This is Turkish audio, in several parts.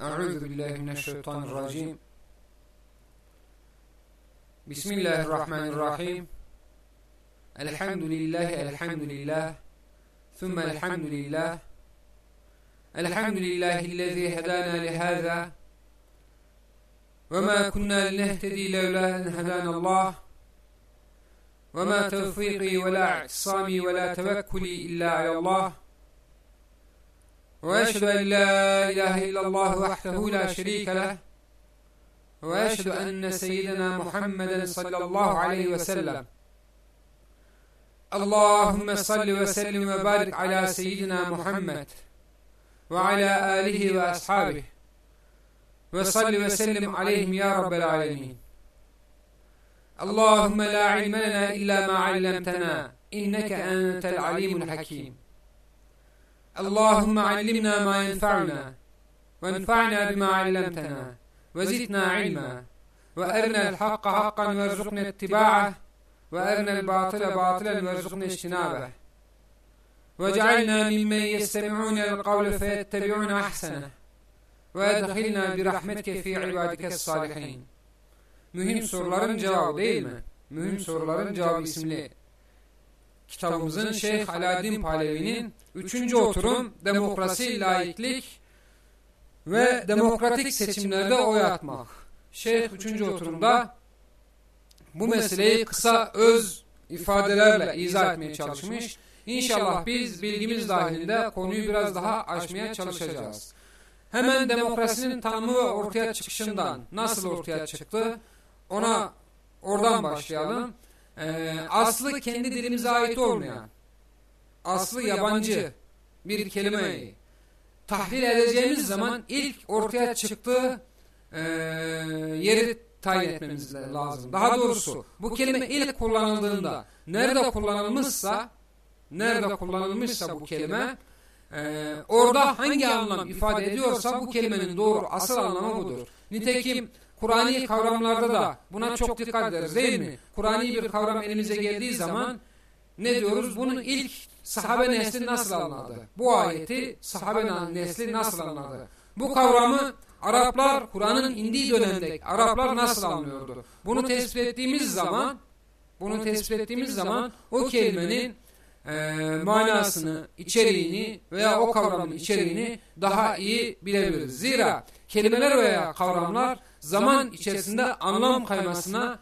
أعوذ بالله من الشيطان الرجيم. بسم الله الرحمن الرحيم. الحمد لله الحمد لله. ثم الحمد لله. الحمد لله الذي هدانا لهذا. وما كنا لنهتدي لولا أن هدانا الله. وما توفيقي ولا اعتصامي ولا توكلي إلا على الله. وأشهد أن لا إله إلا الله وحده لا شريك له وأشهد أن سيدنا محمدا صلى الله عليه وسلم. اللهم صل وسلم وبارك على سيدنا محمد وعلى آله وأصحابه. وصل وسلم عليهم يا رب العالمين. اللهم لا علم لنا إلا ما علمتنا إنك أنت العليم الحكيم. اللهم علمنا ما ينفعنا وانفعنا بما علمتنا وزدنا علما وأرنا الحق حقا وارزقنا اتباعه وأرنا الباطل باطلا وارزقنا اجتنابه واجعلنا ممن يستمعون القول فيتبعون أحسنه وأدخلنا برحمتك في عبادك الصالحين Mühim soruların cevabı değil mi? Mühim soruların cevabı isimli kitabımızın Şeyh Alaaddin Palevi'nin 3. oturum demokrasi, laiklik ve demokratik seçimlerde oy atmak. Şeyh 3. oturumda bu meseleyi kısa öz ifadelerle izah etmeye çalışmış. İnşallah biz bilgimiz dahilinde konuyu biraz daha açmaya çalışacağız. Hemen demokrasinin tanımı ve ortaya çıkışından nasıl ortaya çıktı ona oradan başlayalım. Ee, aslı kendi dilimize ait olmayan, aslı yabancı bir kelimeyi tahlil edeceğimiz zaman ilk ortaya çıktığı e, yeri tayin etmemiz lazım. Daha doğrusu bu kelime ilk kullanıldığında nerede kullanılmışsa nerede kullanılmışsa bu kelime e, orada hangi anlam ifade ediyorsa bu kelimenin doğru asıl anlamı budur. Nitekim Kur'ani kavramlarda da buna çok dikkat ederiz değil mi? Kur'ani bir kavram elimize geldiği zaman ne diyoruz? Bunu ilk sahabe nesli nasıl anladı? Bu ayeti sahabe nesli nasıl anladı? Bu kavramı Araplar Kur'an'ın indiği dönemde Araplar nasıl anlıyordu? Bunu tespit ettiğimiz zaman bunu tespit ettiğimiz zaman o kelimenin e, manasını, içeriğini veya o kavramın içeriğini daha iyi bilebiliriz. Zira kelimeler veya kavramlar zaman içerisinde anlam kaymasına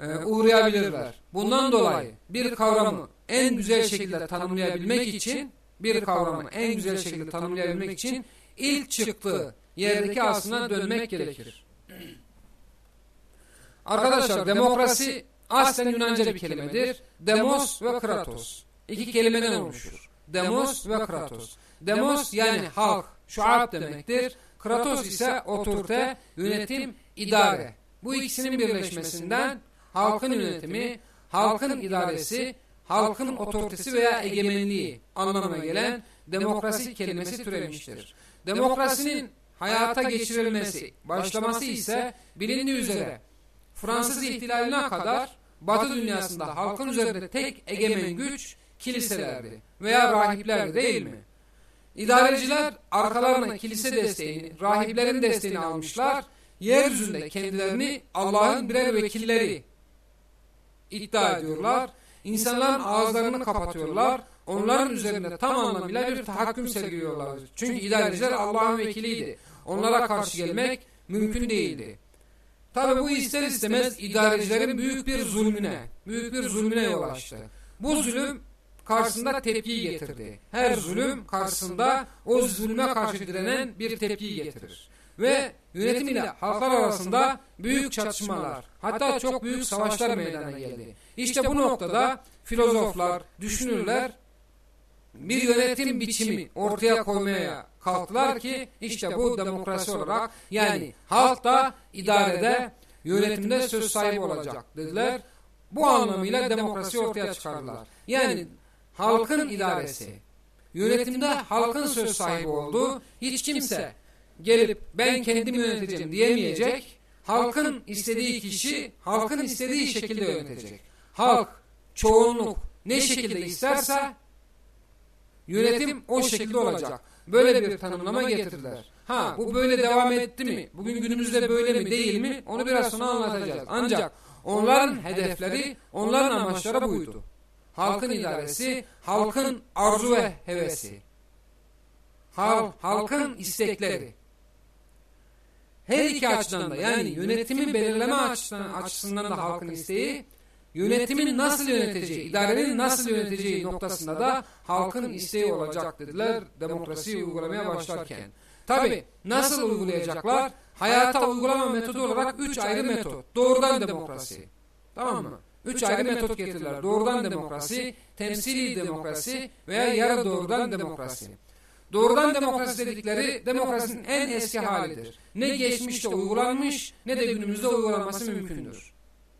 e, uğrayabilirler. Bundan dolayı bir kavramı en güzel şekilde tanımlayabilmek için bir kavramı en güzel şekilde tanımlayabilmek için ilk çıktığı yerdeki aslına dönmek gerekir. Arkadaşlar demokrasi aslen Yunanca bir kelimedir. Demos ve kratos. İki kelimeden oluşur. Demos ve kratos. Demos yani halk, şuab demektir. Kratos ise otorite, yönetim, idare. Bu ikisinin birleşmesinden halkın yönetimi, halkın idaresi, halkın otoritesi veya egemenliği anlamına gelen demokrasi kelimesi türemiştir. Demokrasinin hayata geçirilmesi, başlaması ise bilindiği üzere Fransız ihtilaline kadar Batı dünyasında halkın üzerinde tek egemen güç kiliselerdi veya rahiplerdi değil mi? İdareciler arkalarına kilise desteğini, rahiplerin desteğini almışlar. Yeryüzünde kendilerini Allah'ın birer vekilleri iddia ediyorlar. İnsanların ağızlarını kapatıyorlar. Onların üzerinde tam anlamıyla bir tahakküm sergiliyorlar. Çünkü idareciler Allah'ın vekiliydi. Onlara karşı gelmek mümkün değildi. Tabi bu ister istemez idarecilerin büyük bir zulmüne, büyük bir zulmüne yol açtı. Bu zulüm karşısında tepkiyi getirdi. Her zulüm karşısında o zulme karşı direnen bir tepkiyi getirir. Ve yönetim ile halklar arasında büyük çatışmalar, hatta çok büyük savaşlar meydana geldi. İşte bu noktada filozoflar, düşünürler bir yönetim biçimi ortaya koymaya kalktılar ki işte bu demokrasi olarak yani halk da idarede, yönetimde söz sahibi olacak dediler. Bu anlamıyla demokrasi ortaya çıkardılar. Yani halkın idaresi, yönetimde halkın söz sahibi olduğu hiç kimse gelip ben kendimi yöneteceğim diyemeyecek. Halkın istediği kişi halkın istediği şekilde yönetecek. Halk, çoğunluk ne şekilde isterse yönetim o şekilde olacak. böyle bir tanımlama getirdiler. Ha bu böyle devam etti mi? Bugün günümüzde böyle mi değil mi? Onu biraz sonra anlatacağız. Ancak onların hedefleri, onların amaçları buydu. Halkın idaresi, halkın arzu ve hevesi. Hal, halkın istekleri. Her iki açıdan da yani yönetimi belirleme açısından, açısından da halkın isteği, yönetimin nasıl yöneteceği, idarenin nasıl yöneteceği noktasında da halkın isteği olacak dediler demokrasiyi uygulamaya başlarken. Tabi nasıl uygulayacaklar? Hayata uygulama metodu olarak üç ayrı metot. Doğrudan demokrasi. Tamam mı? Üç ayrı metot getirdiler. Doğrudan demokrasi, temsili demokrasi veya yarı doğrudan demokrasi. Doğrudan demokrasi dedikleri demokrasinin en eski halidir. Ne geçmişte uygulanmış ne de günümüzde uygulanması mümkündür.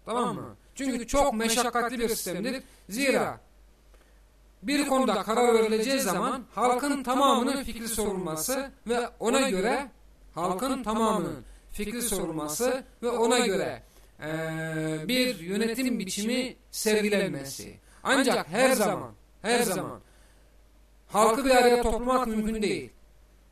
Tamam mı? Çünkü çok meşakkatli bir sistemdir. Zira bir konuda karar verileceği zaman halkın tamamının fikri sorulması ve ona göre halkın tamamının fikri sorulması ve ona göre e, bir yönetim biçimi sergilenmesi. Ancak her zaman her zaman halkı bir araya toplamak mümkün değil.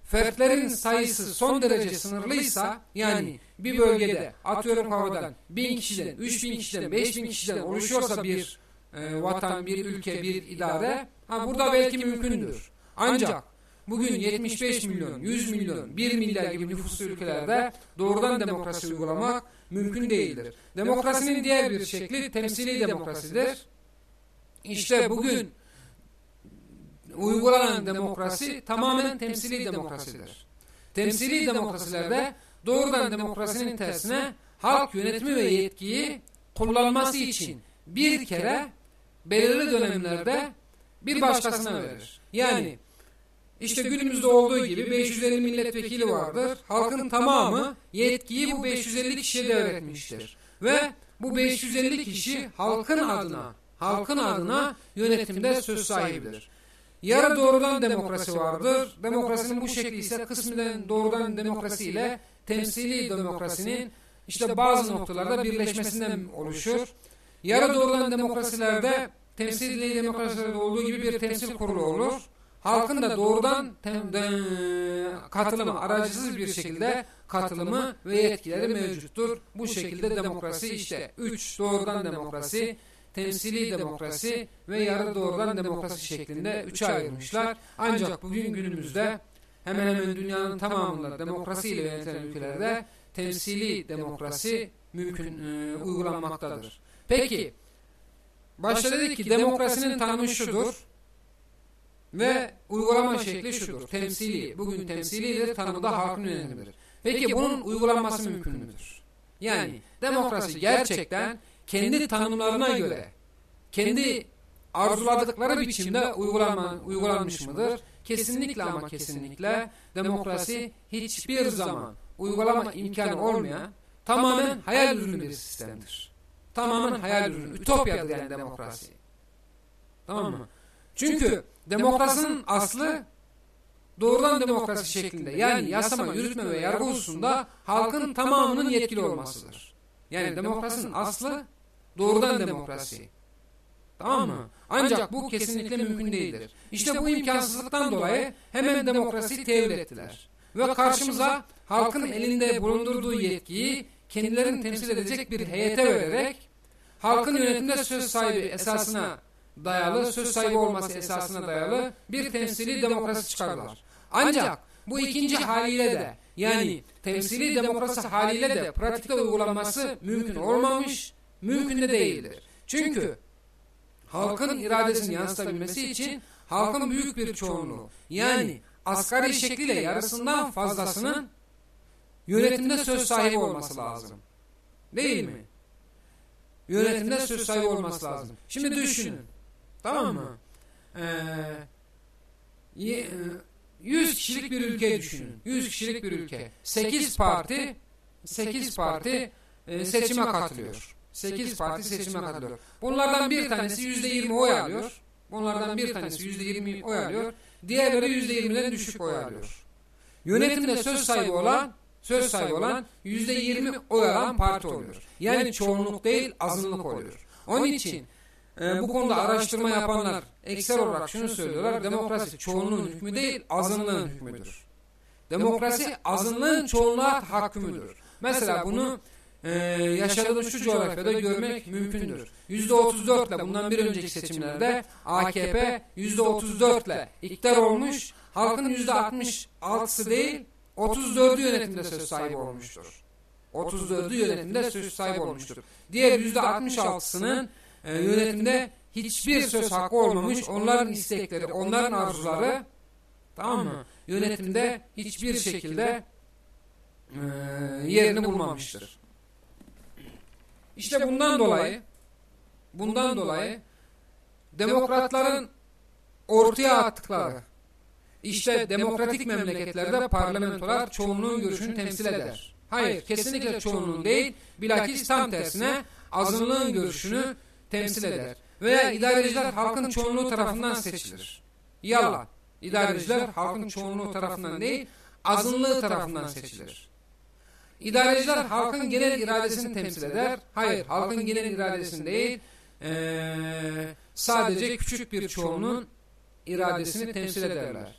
Fertlerin sayısı son derece sınırlıysa yani bir bölgede atıyorum havadan bin kişiden, üç bin kişiden, beş bin kişiden oluşuyorsa bir e, vatan, bir ülke, bir idare ha burada belki mümkündür. Ancak bugün 75 milyon, 100 milyon, 1 milyar gibi nüfuslu ülkelerde doğrudan demokrasi uygulamak mümkün değildir. Demokrasinin diğer bir şekli temsili demokrasidir. İşte bugün uygulanan demokrasi tamamen temsili demokrasidir. Temsili demokrasilerde doğrudan demokrasinin tersine halk yönetimi ve yetkiyi kullanması için bir kere belirli dönemlerde bir başkasına verir. Yani işte günümüzde olduğu gibi 550 milletvekili vardır. Halkın tamamı yetkiyi bu 550 kişiye devretmiştir. Ve bu 550 kişi halkın adına, halkın adına yönetimde söz sahibidir. Yarı doğrudan demokrasi vardır. Demokrasinin bu şekli ise kısmen doğrudan demokrasi ile temsili demokrasinin işte bazı noktalarda birleşmesinden oluşur. Yarı doğrudan demokrasilerde temsili demokrasilerde olduğu gibi bir temsil kurulu olur. Halkın da doğrudan katılımı, aracısız bir şekilde katılımı ve yetkileri mevcuttur. Bu şekilde demokrasi işte 3 doğrudan demokrasi, temsili demokrasi ve yarı doğrudan demokrasi şeklinde üçe ayırmışlar. Ancak bugün günümüzde hemen hemen dünyanın tamamında demokrasiyle yönetilen ülkelerde temsili demokrasi mümkün e, uygulanmaktadır. Peki başta dedik ki demokrasinin tanımı şudur ve uygulama şekli şudur. Temsili. Bugün temsilidir, tanımı da halkın yönetimidir. Peki bunun uygulanması mümkün müdür? Yani demokrasi gerçekten kendi tanımlarına göre, kendi arzuladıkları biçimde uygulanma, uygulanmış mıdır? Kesinlikle ama kesinlikle demokrasi hiçbir zaman uygulama imkanı olmayan tamamen hayal ürünü bir sistemdir. Tamamen hayal ürünü, ütopyadır yani demokrasi. Tamam mı? Çünkü demokrasinin aslı doğrudan demokrasi şeklinde yani yasama, yürütme ve yargı hususunda halkın tamamının yetkili olmasıdır. Yani demokrasinin aslı doğrudan demokrasi. Tamam mı? Ancak bu kesinlikle mümkün değildir. İşte bu imkansızlıktan dolayı hemen demokrasi tevil ettiler. Ve karşımıza halkın elinde bulundurduğu yetkiyi kendilerini temsil edecek bir heyete vererek halkın yönetimde söz sahibi esasına dayalı, söz sahibi olması esasına dayalı bir temsili demokrasi çıkardılar. Ancak bu ikinci haliyle de yani temsili demokrasi haliyle de pratikte uygulanması mümkün olmamış, mümkün de değildir. Çünkü halkın iradesini yansıtabilmesi için halkın büyük bir çoğunluğu yani asgari şekliyle yarısından fazlasının yönetimde söz sahibi olması lazım. Değil mi? Yönetimde söz sahibi olması lazım. Şimdi düşünün. Tamam mı? Ee, 100 kişilik bir ülke düşünün. 100 kişilik bir ülke. 8 parti 8 parti e, seçime katılıyor. 8 parti seçime katılıyor. Bunlardan bir tanesi %20 oy alıyor. Bunlardan bir tanesi %20 oy alıyor. Diğerleri %20'den düşük oy alıyor. Yönetimde söz sahibi olan söz sahibi olan %20 oy alan parti oluyor. Yani çoğunluk değil azınlık oluyor. Onun için e, bu konuda araştırma yapanlar ekser olarak şunu söylüyorlar. Demokrasi çoğunluğun hükmü değil azınlığın hükmüdür. Demokrasi azınlığın çoğunluğa tahakkümüdür. Mesela bunu e, yaşadığımız şu coğrafyada görmek mümkündür. %34 ile bundan bir önceki seçimlerde AKP %34 ile iktidar olmuş, halkın %66'sı değil 34'ü yönetimde söz sahibi olmuştur. 34'ü yönetimde söz sahibi olmuştur. Diğer %66'sının e, yönetimde hiçbir söz hakkı olmamış, onların istekleri, onların arzuları tamam mı? Yönetimde hiçbir şekilde e, yerini bulmamıştır. İşte bundan dolayı bundan dolayı demokratların ortaya attıkları işte demokratik memleketlerde parlamentolar çoğunluğun görüşünü temsil eder. Hayır, kesinlikle çoğunluğun değil, bilakis tam tersine azınlığın görüşünü temsil eder. Veya idareciler halkın çoğunluğu tarafından seçilir. Yalan. İdareciler halkın çoğunluğu tarafından değil, azınlığı tarafından seçilir. İdareciler halkın genel iradesini temsil eder. Hayır, halkın genel iradesini değil, ee, sadece küçük bir çoğunluğun iradesini temsil ederler.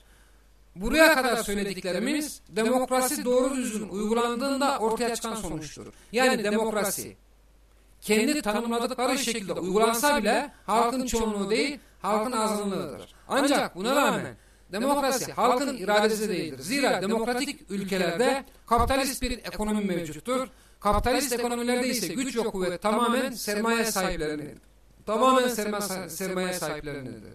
Buraya kadar söylediklerimiz demokrasi doğru düzgün uygulandığında ortaya çıkan sonuçtur. Yani demokrasi kendi tanımladıkları şekilde uygulansa bile halkın çoğunluğu değil, halkın azınlığıdır. Ancak buna rağmen Demokrasi halkın iradesi değildir. Zira demokratik ülkelerde kapitalist bir ekonomi mevcuttur. Kapitalist ekonomilerde ise güç ve kuvvet tamamen sermaye sahiplerinin, tamamen sermaye, sermaye sahiplerinindir.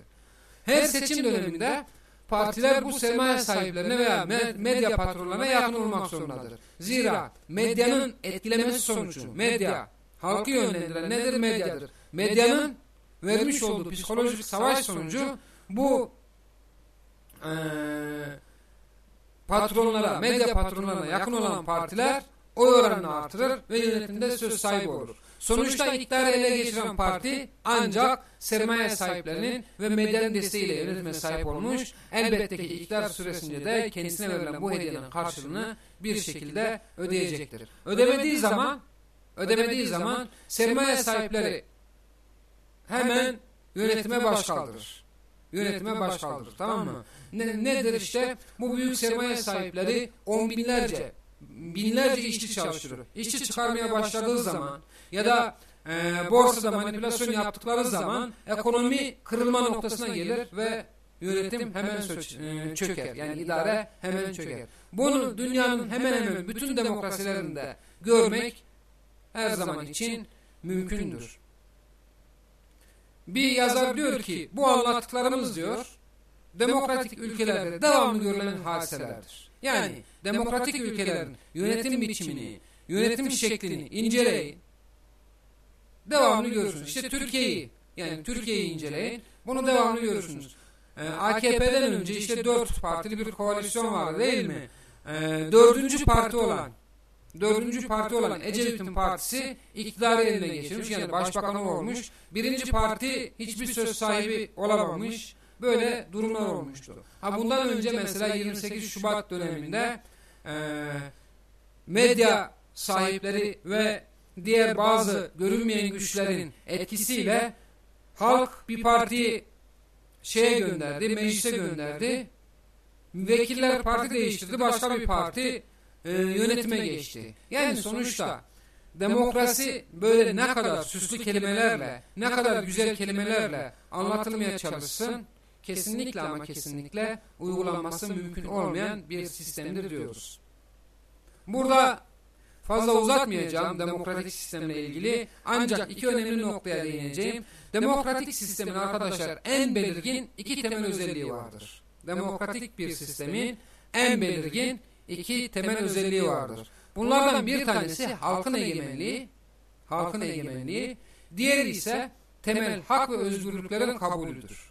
Her seçim döneminde partiler bu sermaye sahiplerine veya medya patronlarına yakın olmak zorundadır. Zira medyanın etkilemesi sonucu, medya, halkı yönlendiren nedir? Medyadır. Medyanın vermiş olduğu psikolojik savaş sonucu bu e, patronlara, medya patronlarına yakın olan partiler oy oranını artırır ve yönetimde söz sahibi olur. Sonuçta iktidarı ele geçiren parti ancak sermaye sahiplerinin ve medyanın desteğiyle yönetime sahip olmuş. Elbette ki iktidar süresince de kendisine verilen bu hediyenin karşılığını bir şekilde ödeyecektir. Ödemediği zaman ödemediği zaman sermaye sahipleri hemen yönetime baş kaldırır. Yönetime baş kaldırır. Tamam mı? Ne, nedir işte? Bu büyük sermaye sahipleri on binlerce, binlerce işçi çalıştırır. İşçi çıkarmaya başladığı zaman ya da e, borsada manipülasyon yaptıkları zaman ekonomi kırılma noktasına gelir ve yönetim hemen e, çöker. Yani idare hemen çöker. Bunu dünyanın hemen hemen bütün demokrasilerinde görmek her zaman için mümkündür. Bir yazar diyor ki bu anlattıklarımız diyor demokratik ülkelerde devamlı görülen hadiselerdir. Yani demokratik ülkelerin yönetim biçimini, yönetim şeklini inceleyin. Devamlı görürsünüz. İşte Türkiye'yi yani Türkiye'yi inceleyin. Bunu devamlı görürsünüz. Ee, AKP'den önce işte dört partili bir koalisyon vardı değil mi? Ee, dördüncü parti olan dördüncü parti olan Ecevit'in partisi iktidarı eline geçirmiş. Yani başbakanı olmuş. Birinci parti hiçbir söz sahibi olamamış. Böyle durumlar olmuştu. Ha bundan önce mesela 28 Şubat döneminde e, medya sahipleri ve diğer bazı görünmeyen güçlerin etkisiyle halk bir partiyi şeye gönderdi, meclise gönderdi. Vekiller parti değiştirdi, başka bir parti e, yönetime geçti. Yani sonuçta demokrasi böyle ne kadar süslü kelimelerle, ne kadar güzel kelimelerle anlatılmaya çalışsın, kesinlikle ama kesinlikle uygulanması mümkün olmayan bir sistemdir diyoruz. Burada fazla uzatmayacağım demokratik sistemle ilgili ancak iki önemli noktaya değineceğim. Demokratik sistemin arkadaşlar en belirgin iki temel özelliği vardır. Demokratik bir sistemin en belirgin iki temel özelliği vardır. Bunlardan bir tanesi halkın egemenliği, halkın egemenliği, diğeri ise temel hak ve özgürlüklerin kabulüdür.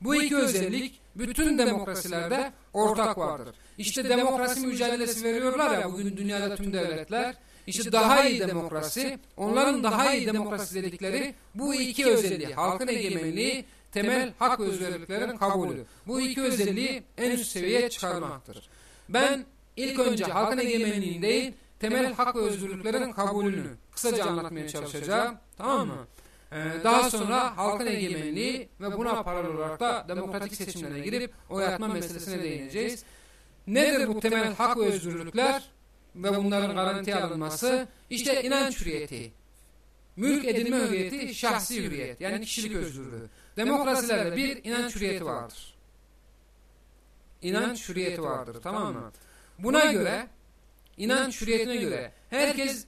Bu iki özellik bütün demokrasilerde ortak vardır. İşte demokrasi mücadelesi veriyorlar ya bugün dünyada tüm devletler. İşte daha iyi demokrasi, onların daha iyi demokrasi dedikleri bu iki özelliği, halkın egemenliği, temel hak ve özgürlüklerin kabulü. Bu iki özelliği en üst seviyeye çıkarmaktır. Ben ilk önce halkın egemenliğini değil, temel hak ve özgürlüklerin kabulünü kısaca anlatmaya çalışacağım. Tamam mı? Ee, Ee, daha sonra halkın egemenliği ve buna paralel olarak da demokratik seçimlere girip oy atma meselesine değineceğiz. Nedir bu temel hak ve özgürlükler ve bunların garantiye alınması? İşte inanç hürriyeti, mülk edinme hürriyeti, şahsi hürriyet yani kişilik özgürlüğü. Demokrasilerde bir inanç hürriyeti vardır. İnanç hürriyeti vardır tamam mı? Buna göre inanç hürriyetine göre herkes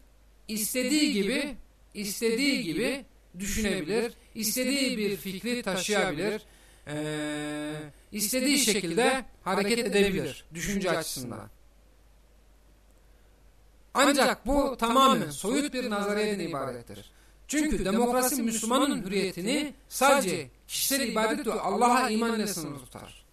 istediği gibi istediği gibi düşünebilir, istediği bir fikri taşıyabilir, ee, istediği şekilde hareket edebilir düşünce açısından. Ancak bu tamamen soyut bir nazariyetten ibarettir. Çünkü demokrasi Müslümanın hürriyetini sadece kişisel ibadet ve Allah'a iman ile sınırlı tutar.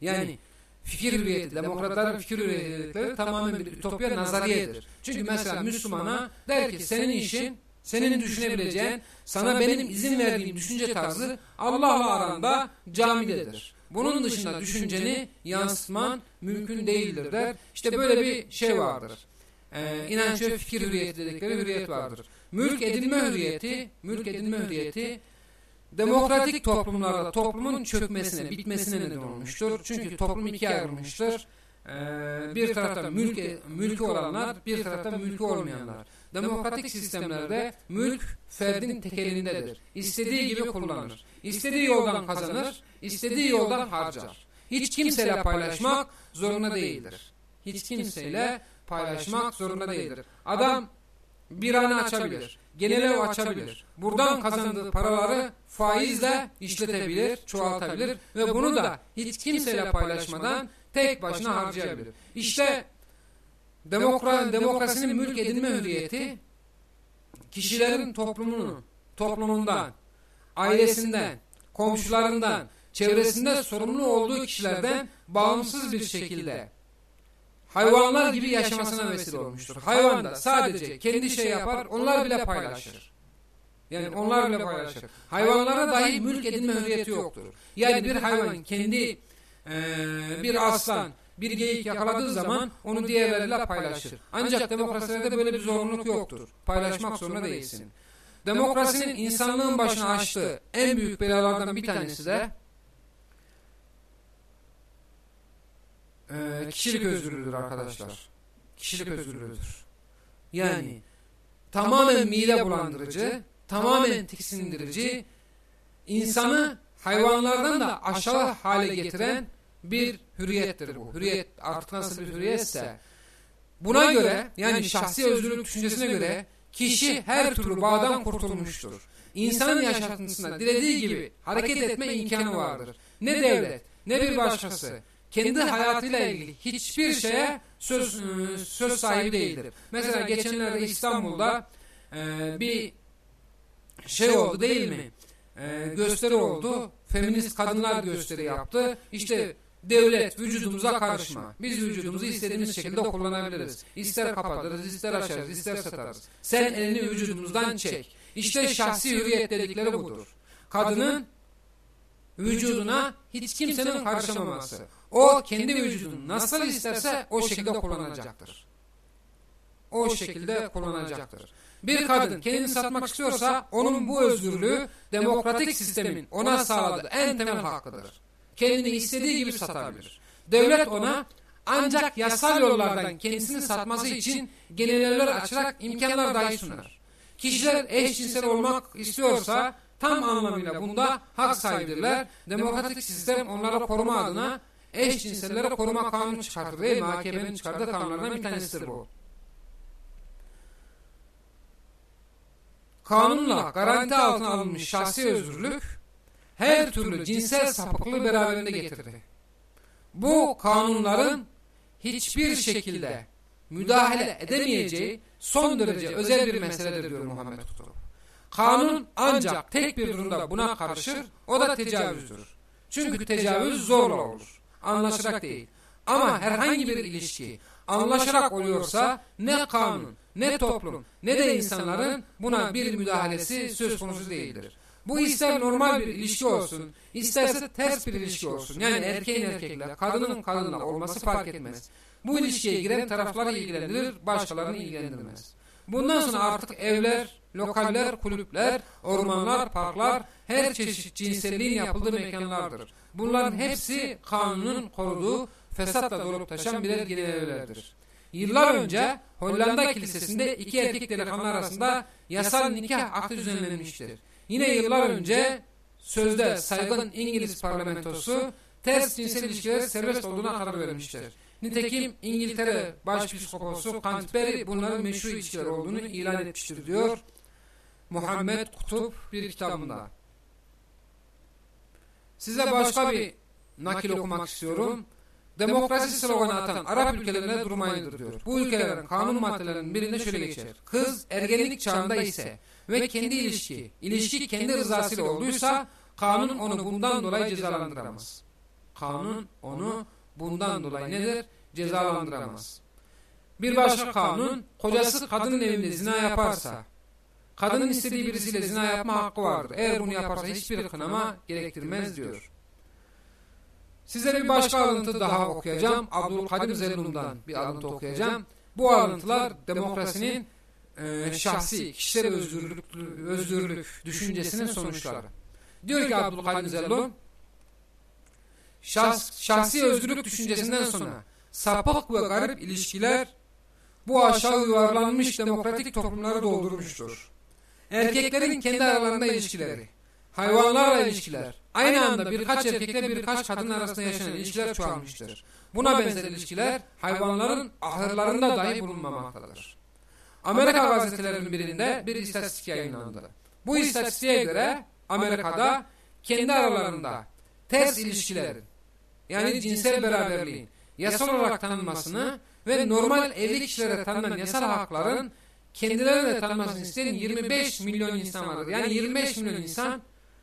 Yani fikir hürriyeti, demokratların fikir hürriyetleri tamamen bir ütopya nazariyedir. Çünkü mesela Müslümana der ki senin işin, senin düşünebileceğin, sana benim izin verdiğim düşünce tarzı Allah'la aranda camidedir. Bunun dışında düşünceni yansıtman mümkün değildir der. İşte böyle bir şey vardır. Ee, inanç ve fikir hürriyeti dedikleri hürriyet vardır. Mülk edinme hürriyeti, mülk edinme hürriyeti demokratik toplumlarda toplumun çökmesine, bitmesine neden olmuştur. Çünkü toplum ikiye ayrılmıştır. Ee, bir tarafta mülk, mülkü olanlar, bir tarafta mülkü olmayanlar. Demokratik sistemlerde mülk ferdin tek elindedir. İstediği gibi kullanır. İstediği yoldan kazanır, istediği yoldan harcar. Hiç kimseyle paylaşmak zorunda değildir. Hiç kimseyle paylaşmak zorunda değildir. Adam bir an açabilir. Genel ev açabilir. Buradan kazandığı paraları faizle işletebilir, çoğaltabilir ve bunu da hiç kimseyle paylaşmadan tek başına harcayabilir. İşte demokra demokrasinin mülk edinme hürriyeti kişilerin toplumunu, toplumundan, ailesinden, komşularından, çevresinde sorumlu olduğu kişilerden bağımsız bir şekilde hayvanlar gibi yaşamasına vesile olmuştur. Hayvan da sadece kendi şey yapar, onlar bile paylaşır. Yani onlar bile paylaşır. Hayvanlara dahi mülk edinme hürriyeti yoktur. Yani bir hayvan kendi e, bir aslan, bir geyik yakaladığı zaman onu diğerleriyle paylaşır. Ancak demokrasilerde böyle bir zorunluluk yoktur. Paylaşmak zorunda değilsin. Demokrasinin insanlığın başına açtığı en büyük belalardan bir tanesi de e, kişilik özgürlüğüdür arkadaşlar. Kişilik özgürlüğüdür. Yani tamamen mide bulandırıcı, tamamen tiksindirici, insanı hayvanlardan da aşağı hale getiren bir hürriyettir bu. Hürriyet artık nasıl bir hürriyetse buna göre yani şahsi özgürlük düşüncesine göre kişi her türlü bağdan kurtulmuştur. İnsanın yaşantısında dilediği gibi hareket etme imkanı vardır. Ne devlet, ne bir başkası kendi hayatıyla ilgili hiçbir şeye söz söz sahibi değildir. Mesela geçenlerde İstanbul'da e, bir şey oldu değil mi? E, gösteri oldu. Feminist kadınlar gösteri yaptı. İşte devlet vücudumuza karışma. Biz vücudumuzu istediğimiz şekilde kullanabiliriz. İster kapatırız, ister açarız, ister satarız. Sen elini vücudumuzdan çek. İşte şahsi hürriyet dedikleri budur. Kadının vücuduna hiç kimsenin karışamaması. O kendi vücudunu nasıl isterse o şekilde kullanacaktır. O şekilde kullanacaktır. Bir kadın kendini satmak istiyorsa onun bu özgürlüğü demokratik sistemin ona sağladığı en temel hakkıdır. Kendini istediği gibi satabilir. Devlet ona ancak yasal yollardan kendisini satması için genellerler açarak imkanlar dahi sunar. Kişiler eşcinsel olmak istiyorsa tam anlamıyla bunda hak sahibidirler. Demokratik sistem onlara koruma adına eşcinsellere koruma kanunu çıkartır ve mahkemenin çıkardığı kanunlardan bir tanesidir bu. Kanunla garanti altına alınmış şahsi özgürlük her türlü cinsel sapıklığı beraberinde getirdi. Bu kanunların hiçbir şekilde müdahale edemeyeceği son derece özel bir meseledir diyor Muhammed Kutup. Kanun ancak tek bir durumda buna karışır, o da tecavüzdür. Çünkü tecavüz zorla olur, anlaşarak değil. Ama herhangi bir ilişki anlaşarak oluyorsa ne kanun, ne toplum, ne de insanların buna bir müdahalesi söz konusu değildir. Bu ister normal bir ilişki olsun, isterse ters bir ilişki olsun. Yani erkeğin erkekle, kadının kadınla olması fark etmez. Bu ilişkiye giren tarafları ilgilendirir, başkalarını ilgilendirmez. Bundan sonra artık evler, lokaller, kulüpler, ormanlar, parklar her çeşit cinselliğin yapıldığı mekanlardır. Bunların hepsi kanunun koruduğu fesatla dolup taşan birer genel evlerdir. Yıllar önce Hollanda Kilisesi'nde iki erkek delikanlı arasında yasal nikah akdi düzenlenmiştir. Yine yıllar önce sözde saygın İngiliz parlamentosu ters cinsel ilişkiler serbest olduğuna karar vermiştir. Nitekim İngiltere Başpiskoposu Canterbury bunların meşru ilişkiler olduğunu ilan etmiştir diyor Muhammed Kutup bir kitabında. Size başka bir nakil okumak istiyorum. Demokrasi sloganı atan Arap ülkelerinde durmayındır diyor. Bu ülkelerin kanun maddelerinin birinde şöyle geçer. Kız ergenlik çağında ise ve kendi ilişki, ilişki kendi rızasıyla olduysa kanun onu bundan dolayı cezalandıramaz. Kanun onu bundan dolayı nedir? Cezalandıramaz. Bir başka kanun, kocası kadının evinde zina yaparsa, kadının istediği birisiyle zina yapma hakkı vardır. Eğer bunu yaparsa hiçbir kınama gerektirmez diyor. Size bir başka alıntı daha okuyacağım. Abdülkadir Zellum'dan bir alıntı okuyacağım. Bu alıntılar demokrasinin e, şahsi, kişisel özgürlük, özgürlük düşüncesinin sonuçları. Diyor ki Abdülkadir Zellum, şahs, şahsi özgürlük düşüncesinden sonra sapık ve garip ilişkiler bu aşağı yuvarlanmış demokratik toplumları doldurmuştur. Erkeklerin kendi aralarında ilişkileri, hayvanlarla ilişkiler, aynı anda birkaç erkekle birkaç kadın arasında yaşanan ilişkiler çoğalmıştır. Buna benzer ilişkiler hayvanların ahırlarında dahi bulunmamaktadır. Amerika gazetelerinin birinde bir istatistik yayınlandı. Bu istatistiğe göre Amerika'da kendi aralarında ters ilişkilerin yani cinsel beraberliğin yasal olarak tanınmasını ve normal evli kişilere tanınan yasal hakların kendilerine tanınmasını isteyen 25 milyon insan vardır. Yani 25 milyon insan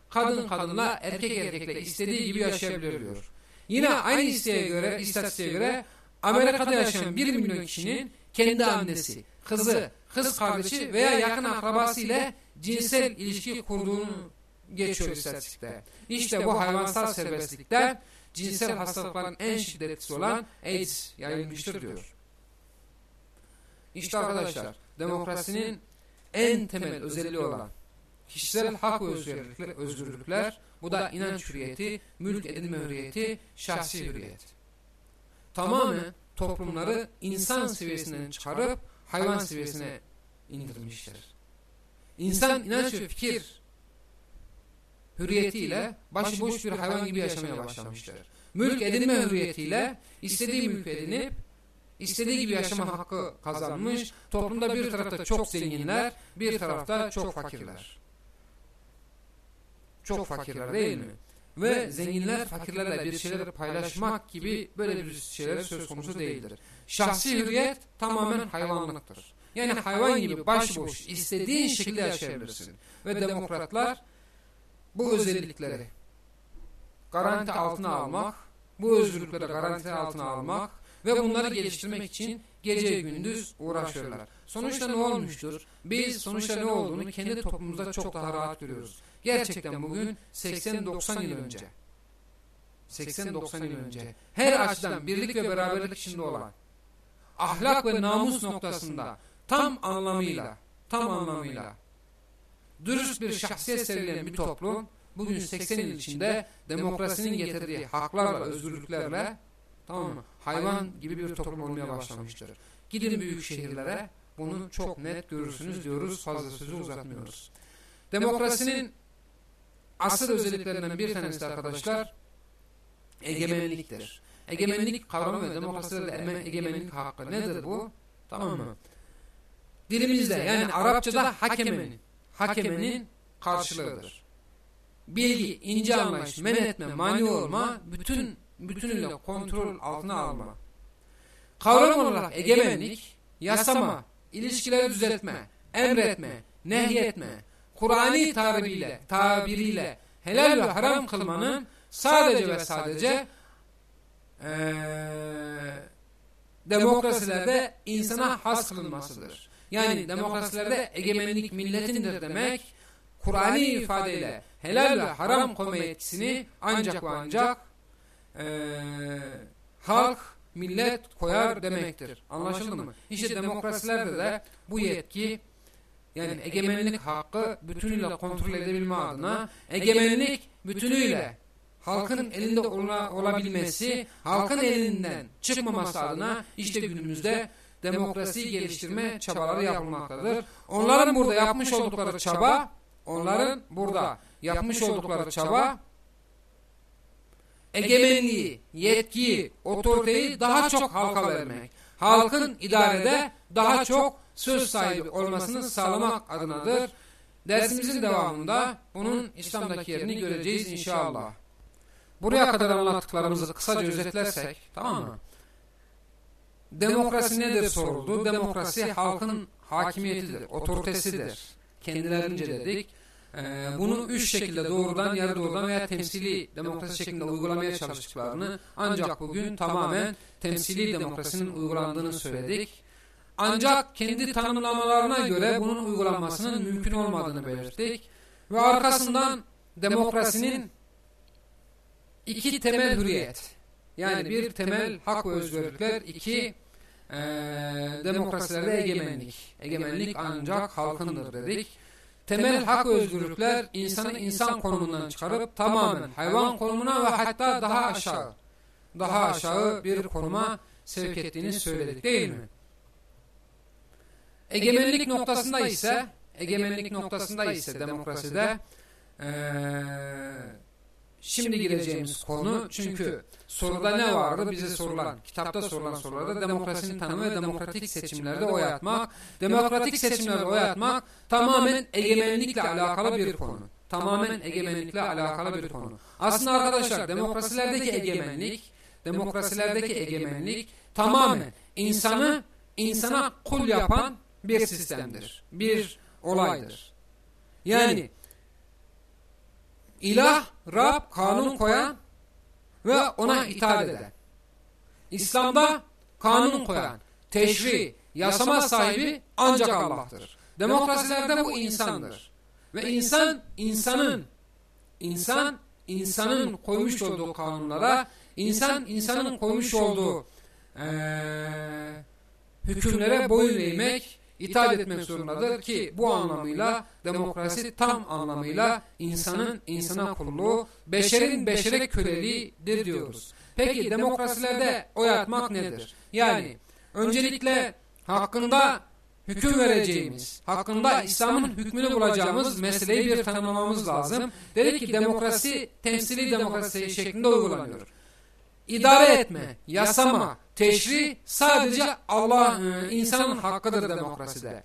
kadın kadınla erkek erkekle istediği gibi yaşayabilir diyor. Yine aynı isteğe göre, istatistiğe göre Amerika'da yaşayan 1 milyon kişinin kendi annesi, kızı, kız kardeşi veya yakın akrabası ile cinsel ilişki kurduğunu geçiyor istatistikte. İşte bu hayvansal serbestlikte cinsel hastalıkların en şiddetlisi olan AIDS yayılmıştır diyor. İşte arkadaşlar demokrasinin en temel özelliği olan kişisel hak ve özgürlükler, özgürlükler bu da inanç hürriyeti, mülk edinme hürriyeti, şahsi hürriyet. Tamamen toplumları insan seviyesinden çıkarıp hayvan seviyesine indirmiştir. İnsan inanç ve fikir hürriyetiyle başıboş bir hayvan gibi yaşamaya başlamıştır. Mülk edinme hürriyetiyle istediği mülk edinip istediği gibi yaşama hakkı kazanmış. Toplumda bir tarafta çok zenginler, bir tarafta çok fakirler. Çok fakirler değil mi? Ve zenginler fakirlerle bir şeyleri paylaşmak gibi böyle bir şeyler söz konusu değildir. Şahsi hürriyet tamamen hayvanlıktır. Yani hayvan gibi başboş istediğin şekilde yaşayabilirsin. Ve demokratlar bu özellikleri garanti altına almak, bu özgürlükleri garanti altına almak ve bunları geliştirmek için gece gündüz uğraşıyorlar. Sonuçta ne olmuştur? Biz sonuçta ne olduğunu kendi toplumumuzda çok daha rahat görüyoruz. Gerçekten bugün 80-90 yıl önce. 80-90 yıl önce. Her açıdan birlik ve beraberlik içinde olan. Ahlak ve namus noktasında tam anlamıyla tam anlamıyla dürüst bir şahsiyet sergileyen bir toplum bugün 80 yıl içinde demokrasinin getirdiği haklarla, özgürlüklerle tamam mı? Hayvan gibi bir toplum olmaya başlamıştır. Gidin büyük şehirlere bunu çok net görürsünüz diyoruz. Fazla sözü uzatmıyoruz. Demokrasinin asıl özelliklerinden bir tanesi arkadaşlar egemenliktir. Egemenlik kavramı ve demokrasilerde egemenlik hakkı nedir bu? Tamam mı? Dilimizde yani Arapçada hakemenin, hakemenin karşılığıdır. Bilgi, ince anlayış, men etme, mani olma, bütün bütünüyle kontrol altına alma. Kavram olarak egemenlik, yasama, ilişkileri düzeltme, emretme, nehyetme, Kur'ani tabiriyle, tabiriyle helal ve haram kılmanın sadece ve sadece ee, demokrasilerde insana has kılınmasıdır. Yani demokrasilerde egemenlik milletindir demek, Kur'ani ifadeyle helal ve haram koyma yetkisini ancak ve ancak e, halk millet koyar demektir. Anlaşıldı mı? İşte demokrasilerde de bu yetki yani egemenlik hakkı bütünüyle kontrol edebilme adına egemenlik bütünüyle halkın elinde ola, olabilmesi, halkın elinden çıkmaması adına işte günümüzde demokrasiyi geliştirme çabaları yapılmaktadır. Onların burada yapmış oldukları çaba, onların burada yapmış oldukları çaba egemenliği, yetkiyi, otoriteyi daha çok halka vermek. Halkın idarede daha çok söz sahibi olmasını sağlamak adınadır. Dersimizin devamında bunun İslam'daki yerini göreceğiz inşallah. Buraya kadar anlattıklarımızı kısaca özetlersek, tamam mı? Demokrasi nedir soruldu. Demokrasi halkın hakimiyetidir, otoritesidir. Kendilerince dedik. Ee, bunu üç şekilde doğrudan, yarı doğrudan veya temsili demokrasi şeklinde uygulamaya çalıştıklarını ancak bugün tamamen temsili demokrasinin uygulandığını söyledik. Ancak kendi tanımlamalarına göre bunun uygulanmasının mümkün olmadığını belirttik. Ve arkasından demokrasinin iki temel hürriyet, yani bir temel hak ve özgürlükler, iki e, demokrasilerde egemenlik. Egemenlik ancak halkındır dedik. Temel hak ve özgürlükler insanı insan konumundan çıkarıp tamamen hayvan konumuna ve hatta daha aşağı, daha aşağı bir konuma sevk ettiğini söyledik değil mi? Egemenlik noktasında ise egemenlik noktasında ise demokraside ee, şimdi gireceğimiz konu çünkü soruda ne vardı bize sorulan kitapta sorulan sorularda demokrasinin tanımı ve demokratik seçimlerde oy atmak demokratik seçimlerde oy atmak tamamen egemenlikle alakalı bir konu tamamen egemenlikle alakalı bir konu aslında arkadaşlar demokrasilerdeki egemenlik demokrasilerdeki egemenlik tamamen insanı insana kul yapan bir sistemdir. Bir olaydır. Yani ilah, Rab, kanun koyan ve ona itaat eden. İslam'da kanun koyan, teşri, yasama sahibi ancak Allah'tır. Demokrasilerde bu insandır. Ve insan, insanın, insan, insanın koymuş olduğu kanunlara, insan, insanın koymuş olduğu ee, hükümlere boyun eğmek, itaat etmek zorundadır ki bu anlamıyla demokrasi tam anlamıyla insanın insana kulluğu, beşerin beşere köleliğidir diyoruz. Peki demokrasilerde oy atmak nedir? Yani öncelikle hakkında hüküm vereceğimiz, hakkında İslam'ın hükmünü bulacağımız meseleyi bir tanımlamamız lazım. Dedi ki demokrasi temsili demokrasi şeklinde uygulanıyor. İdare etme, yasama, teşri sadece Allah e, insanın hakkıdır demokraside.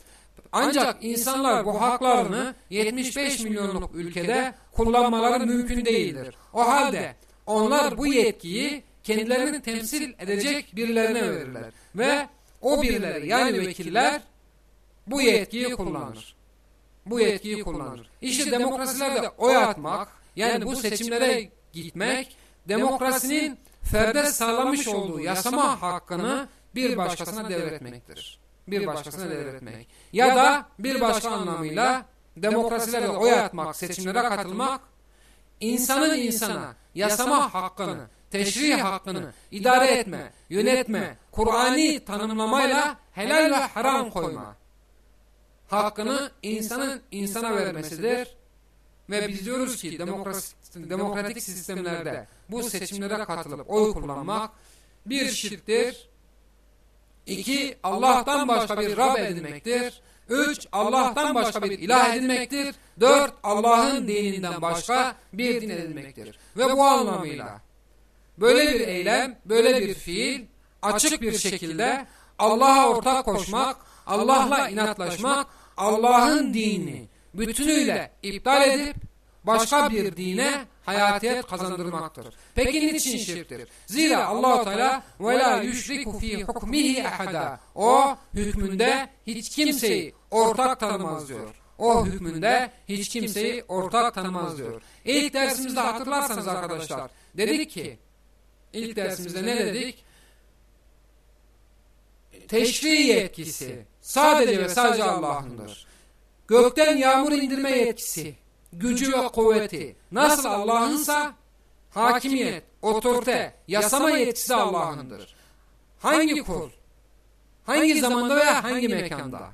Ancak insanlar bu haklarını 75 milyonluk ülkede kullanmaları mümkün değildir. O halde onlar bu yetkiyi kendilerini temsil edecek birilerine verirler. Ve o birileri yani vekiller bu yetkiyi kullanır. Bu yetkiyi kullanır. İşte demokrasilerde oy atmak yani bu seçimlere gitmek demokrasinin ferde sağlamış olduğu yasama hakkını bir başkasına devretmektir. Bir başkasına devretmek. Ya da bir başka anlamıyla demokrasilerde oy atmak, seçimlere katılmak, insanın insana yasama hakkını, teşri hakkını idare etme, yönetme, Kur'ani tanımlamayla helal ve haram koyma hakkını insanın insana vermesidir. Ve biz diyoruz ki demokratik sistemlerde bu seçimlere katılıp oy kullanmak bir şirktir. İki, Allah'tan başka bir Rab edinmektir. Üç, Allah'tan başka bir ilah edinmektir. Dört, Allah'ın dininden başka bir din edinmektir. Ve bu anlamıyla böyle bir eylem, böyle bir fiil açık bir şekilde Allah'a ortak koşmak, Allah'la inatlaşmak, Allah'ın dinini bütünüyle iptal edip başka bir dine hayatiyet kazandırmaktır. Peki niçin şirktir? Zira Allah Teala ve la yushriku fi hukmihi ahada. O hükmünde hiç kimseyi ortak tanımaz diyor. O hükmünde hiç kimseyi ortak tanımaz diyor. İlk dersimizde hatırlarsanız arkadaşlar dedik ki ilk dersimizde ne dedik? Teşri yetkisi sadece ve sadece Allah'ındır. Gökten yağmur indirme yetkisi gücü ve kuvveti nasıl Allah'ınsa hakimiyet, otorite, yasama yetkisi Allah'ındır. hangi kul, hangi zamanda veya hangi mekanda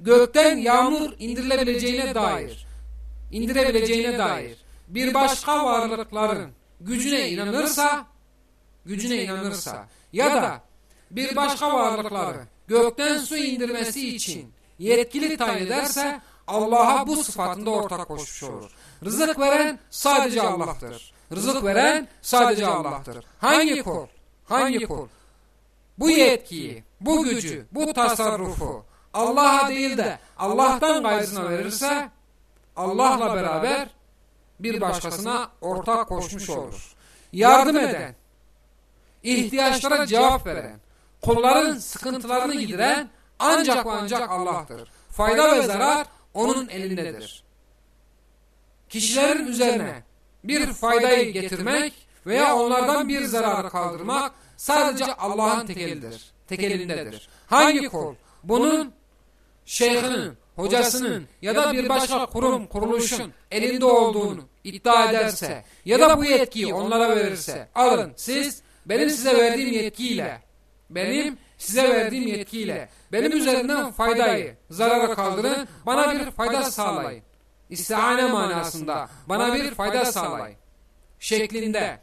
gökten yağmur indirilebileceğine dair, indirebileceğine dair bir başka varlıkların gücüne inanırsa, gücüne inanırsa ya da bir başka varlıkları gökten su indirmesi için yetkili tayin ederse Allah'a bu sıfatında ortak koşmuş olur. Rızık veren sadece Allah'tır. Rızık veren sadece Allah'tır. Hangi kul? Hangi kul? Bu yetkiyi, bu gücü, bu tasarrufu Allah'a değil de Allah'tan gayrısına verirse Allah'la beraber bir başkasına ortak koşmuş olur. Yardım eden, ihtiyaçlara cevap veren, kulların sıkıntılarını gidiren ancak ve ancak Allah'tır. Fayda ve zarar onun elindedir. Kişilerin üzerine bir faydayı getirmek veya onlardan bir zararı kaldırmak sadece Allah'ın tekelidir, tekelindedir. Hangi kul bunun şeyhinin, hocasının ya da bir başka kurum, kuruluşun elinde olduğunu iddia ederse ya da bu yetkiyi onlara verirse alın siz benim size verdiğim yetkiyle benim size verdiğim yetkiyle benim üzerinden faydayı, zararı kaldırın, bana bir fayda sağlayın. İstihane manasında bana bir fayda sağlayın. Şeklinde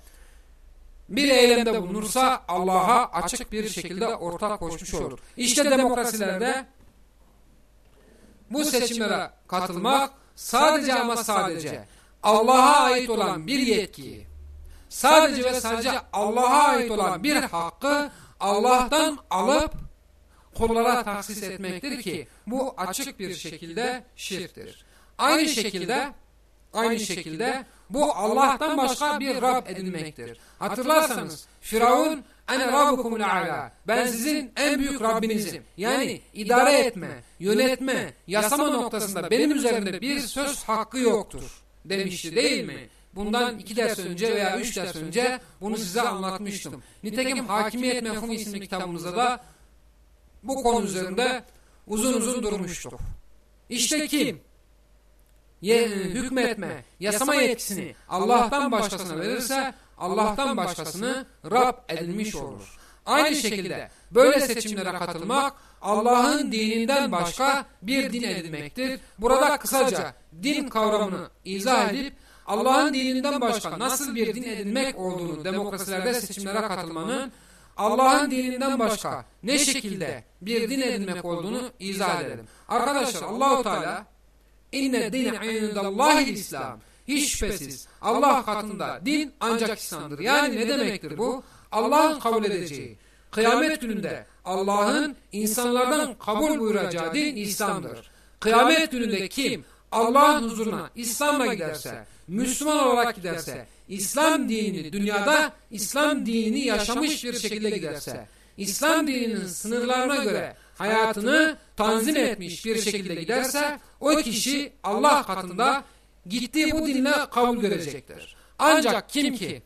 bir eylemde bulunursa Allah'a açık bir şekilde ortak koşmuş olur. İşte demokrasilerde bu seçimlere katılmak sadece ama sadece Allah'a ait olan bir yetkiyi, sadece ve sadece Allah'a ait olan bir hakkı Allah'tan alıp kullara tahsis etmektir ki bu açık bir şekilde şirktir. Aynı şekilde aynı şekilde bu Allah'tan başka bir Rab edinmektir. Hatırlarsanız Firavun ene rabbukumul a'la. Ben sizin en büyük Rabbinizim. Yani idare etme, yönetme, yasama noktasında benim üzerinde bir söz hakkı yoktur demişti değil mi? Bundan iki ders önce veya üç ders önce bunu size anlatmıştım. Nitekim Hakimiyet Mefhumu isimli kitabımızda da bu konu üzerinde uzun uzun durmuştuk. İşte kim ye, hükmetme, yasama yetkisini Allah'tan başkasına verirse Allah'tan başkasını Rab edilmiş olur. Aynı şekilde böyle seçimlere katılmak Allah'ın dininden başka bir din edilmektir. Burada kısaca din kavramını izah edip Allah'ın dininden başka nasıl bir din edinmek olduğunu demokrasilerde seçimlere katılmanın Allah'ın dininden başka ne şekilde bir din edinmek olduğunu izah edelim. Arkadaşlar Allahu Teala inne dine indallahi İslam. Hiç şüphesiz Allah katında din ancak İslam'dır. Yani ne demektir bu? Allah'ın kabul edeceği. Kıyamet gününde Allah'ın insanlardan kabul buyuracağı din İslam'dır. Kıyamet gününde kim Allah'ın huzuruna İslam'la giderse, Müslüman olarak giderse, İslam dinini dünyada İslam dinini yaşamış bir şekilde giderse, İslam dininin sınırlarına göre hayatını tanzim etmiş bir şekilde giderse, o kişi Allah katında gittiği bu dinle kabul görecektir. Ancak kim ki,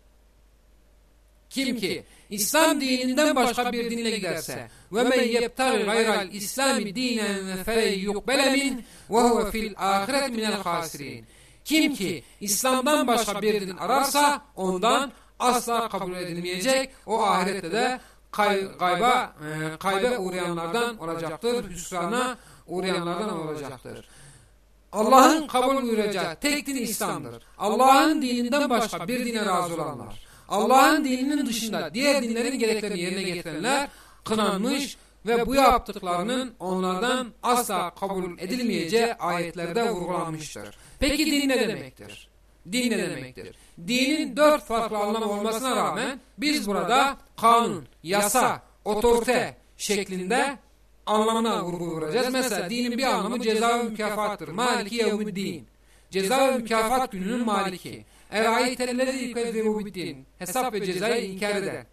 kim ki? İslam dininden başka bir dinle giderse. ve men yebtagi gayral İslami dinen fe yukbele min ve huve fil ahiret minel hasirin. Kim ki İslam'dan başka bir din ararsa ondan asla kabul edilmeyecek. O ahirette de kay, kayba, e, kaybe uğrayanlardan olacaktır. Hüsrana uğrayanlardan olacaktır. Allah'ın kabul buyuracağı tek din İslam'dır. Allah'ın dininden başka bir dine razı olanlar. Allah'ın dininin dışında diğer dinlerin gereklerini yerine getirenler kınanmış ve bu yaptıklarının onlardan asla kabul edilmeyeceği ayetlerde vurgulanmıştır. Peki din ne demektir? Din ne demektir? Dinin dört farklı anlam olmasına rağmen biz burada kanun, yasa, otorite şeklinde anlamına vurgu vuracağız. Mesela dinin bir anlamı ceza ve mükafattır. Maliki yevmiddin. Ceza ve mükafat gününün maliki. Eraytellezi yukezzibu biddin. Hesap ve cezayı inkar eden.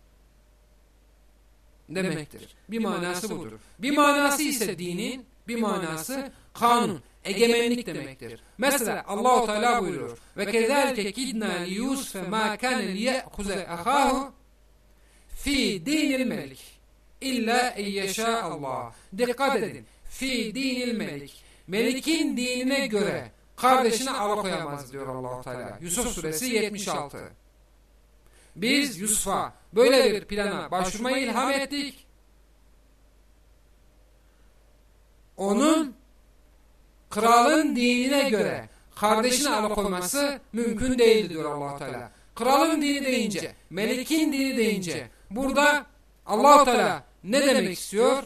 Demektir. Bir manası budur. Bir manası ise dinin, bir manası kanun, egemenlik demektir. Mesela Allahu Teala buyuruyor. Ve kezalike kidna li Yusuf ma kana liyekuze ahahu fi dinil melik illa yeşa Allah. Dikkat edin. Fi dinil melik. Melikin dinine göre kardeşini alıkoyamaz diyor Allahu Teala. Yusuf suresi 76. Biz Yusuf'a böyle bir plana başvurmayı ilham ettik. Onun kralın dinine göre kardeşini alıkoyması mümkün değildir diyor allah Teala. Kralın dini deyince, melikin dini deyince burada allah Teala ne demek istiyor?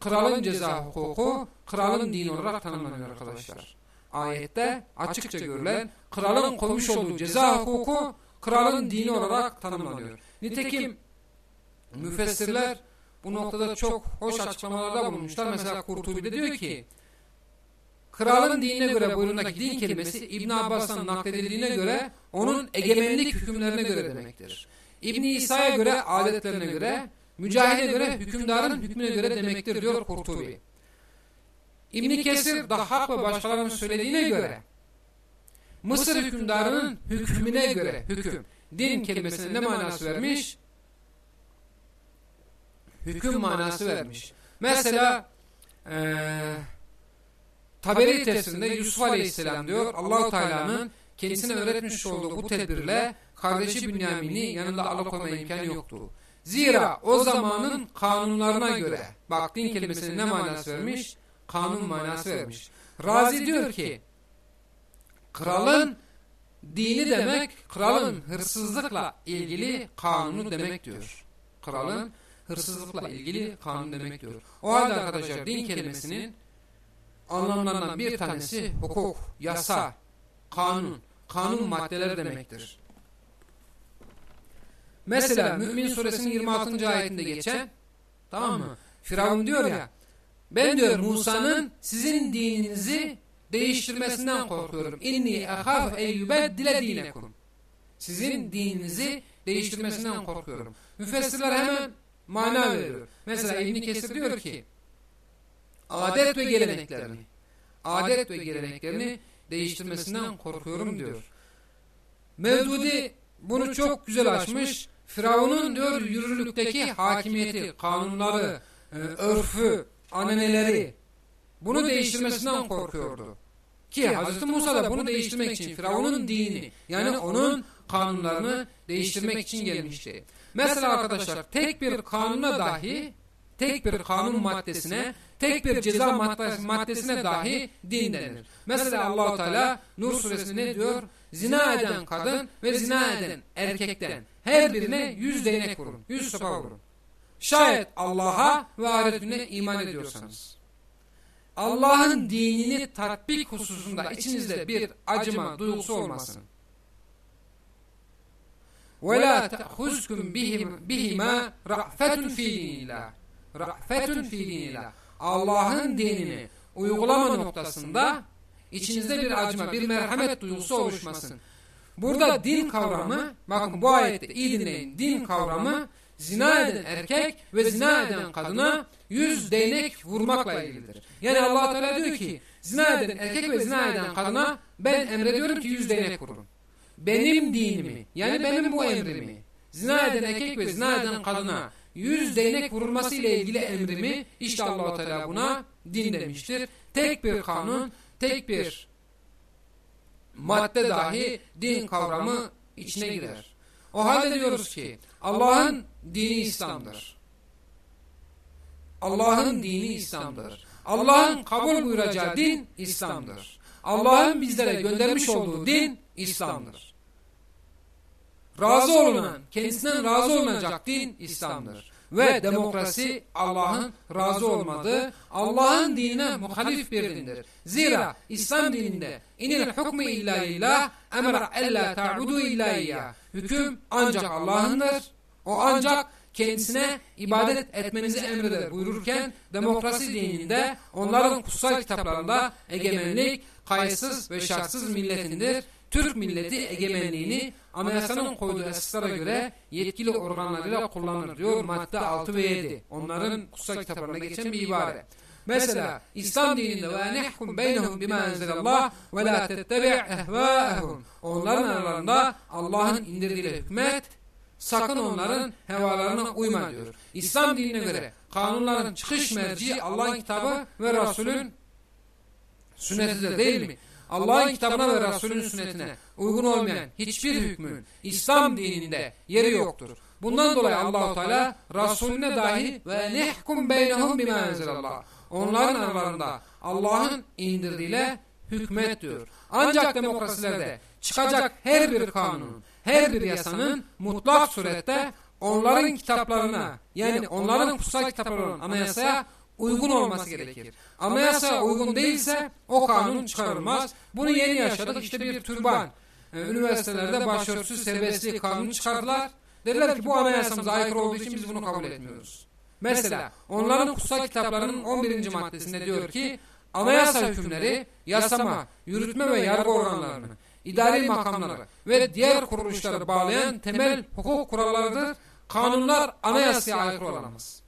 Kralın ceza hukuku, kralın dini olarak tanımlanıyor arkadaşlar. Ayette açıkça görülen kralın koymuş olduğu ceza hukuku kralın dini olarak tanımlanıyor. Nitekim müfessirler bu noktada çok hoş açıklamalarda bulmuşlar. Mesela Kurtubi'de diyor ki kralın dinine göre buyruğundaki din kelimesi İbn Abbas'tan nakledildiğine göre onun egemenlik hükümlerine göre demektir. İbn İsa'ya göre adetlerine göre, Mücahid'e göre hükümdarın hükmüne göre demektir diyor Kurtubi. İbn Kesir, Dahhak ve başkalarının söylediğine göre Mısır hükümdarının hükmüne göre hüküm, din kelimesine ne manası vermiş? Hüküm manası vermiş. Mesela eee Taberi tefsirinde Yusuf Aleyhisselam diyor Allahu Teala'nın kendisine öğretmiş olduğu bu tedbirle kardeşi Bünyamin'i yanında alıkoyma imkanı yoktu. Zira o zamanın kanunlarına göre bak din kelimesinin ne manası vermiş? Kanun manası vermiş. Razi diyor ki kralın dini demek kralın hırsızlıkla ilgili kanunu demek diyor. Kralın hırsızlıkla ilgili kanun demek diyor. O halde arkadaşlar din kelimesinin anlamlarından bir tanesi hukuk, yasa, kanun, kanun maddeleri demektir. Mesela Mümin suresinin 26. ayetinde geçen tamam mı? Firavun diyor ya ben diyor Musa'nın sizin dininizi değiştirmesinden korkuyorum. İnni ehaf en yubeddile dinekum. Sizin dininizi değiştirmesinden korkuyorum. Müfessirler hemen mana veriyor. Mesela İbn Kesir diyor ki adet ve geleneklerini adet ve geleneklerini değiştirmesinden korkuyorum diyor. Mevdudi bunu çok güzel açmış. Firavun'un diyor yürürlükteki hakimiyeti, kanunları, e, örfü, ananeleri bunu değiştirmesinden korkuyordu. Ki Hz. Musa da bunu değiştirmek için Firavun'un dinini yani onun kanunlarını değiştirmek için gelmişti. Mesela arkadaşlar tek bir kanuna dahi tek bir kanun maddesine tek bir ceza maddesine dahi din denir. Mesela Allahu Teala Nur suresinde ne diyor? Zina eden kadın ve zina eden erkekten her birine yüz değnek vurun. Yüz sopa vurun. Şayet Allah'a ve ahiretine iman ediyorsanız. Allah'ın dinini tatbik hususunda içinizde bir acıma duygusu olmasın. وَلَا تَأْخُزْكُمْ بِهِمَا رَعْفَةٌ فِي دِينِ اللّٰهِ رَعْفَةٌ فِي دِينِ اللّٰهِ Allah'ın dinini uygulama noktasında içinizde bir acıma, bir merhamet duygusu oluşmasın. Burada din kavramı, bakın bu ayette iyi dinleyin, din kavramı zina eden erkek ve zina eden kadına yüz değnek vurmakla ilgilidir. Yani allah Teala diyor ki zina eden erkek ve zina eden kadına ben emrediyorum ki yüz değnek vurun. Benim dinimi yani benim bu emrimi zina eden erkek ve zina eden kadına yüz değnek vurulması ile ilgili emrimi işte allah Teala buna din demiştir. Tek bir kanun, tek bir madde dahi din kavramı içine girer. O halde diyoruz ki Allah'ın dini İslam'dır. Allah'ın dini İslam'dır. Allah'ın kabul buyuracağı din İslam'dır. Allah'ın bizlere göndermiş olduğu din İslam'dır. Razı olunan, kendisinden razı olunacak din İslam'dır. Ve demokrasi Allah'ın razı olmadığı, Allah'ın dinine muhalif bir dindir. Zira İslam dininde inil hukmu illa lillah emra ella ta'budu illa Hüküm ancak Allah'ındır. O ancak kendisine ibadet etmenizi emreder buyururken demokrasi dininde onların kutsal kitaplarında egemenlik kayıtsız ve şartsız milletindir. Türk milleti egemenliğini anayasanın koyduğu esaslara göre yetkili organlarıyla kullanır diyor madde 6 ve 7. Onların kutsal kitaplarına geçen bir ibare. Mesela İslam dininde ve nehkum beynehum bima enzelallah ve la tettebi' ehvâehum. Onların aralarında Allah'ın indirdiğiyle hükmet sakın onların hevalarına uyma diyor. İslam dinine göre kanunların çıkış merci Allah'ın kitabı ve Resulün sünnetidir değil mi? Allah'ın kitabına ve Resulünün sünnetine uygun olmayan hiçbir hükmün İslam dininde yeri yoktur. Bundan dolayı Allahu Teala Resulüne dahi ve nehkum beynehum bima enzelallah. onların aralarında Allah'ın indirdiğiyle hükmet diyor. Ancak demokrasilerde çıkacak her bir kanunun, her bir yasanın mutlak surette onların kitaplarına yani onların kutsal kitapları olan anayasaya uygun olması gerekir. Anayasaya uygun değilse o kanun çıkarılmaz. Bunu yeni yaşadık işte bir türban. Ee, üniversitelerde başörtüsü serbestliği kanunu çıkardılar. Dediler ki bu anayasamıza aykırı olduğu için biz bunu kabul etmiyoruz. Mesela onların kutsal kitaplarının 11. maddesinde diyor ki anayasa hükümleri yasama, yürütme ve yargı organlarını, idari makamları ve diğer kuruluşları bağlayan temel hukuk kurallarıdır. Kanunlar anayasaya aykırı olamaz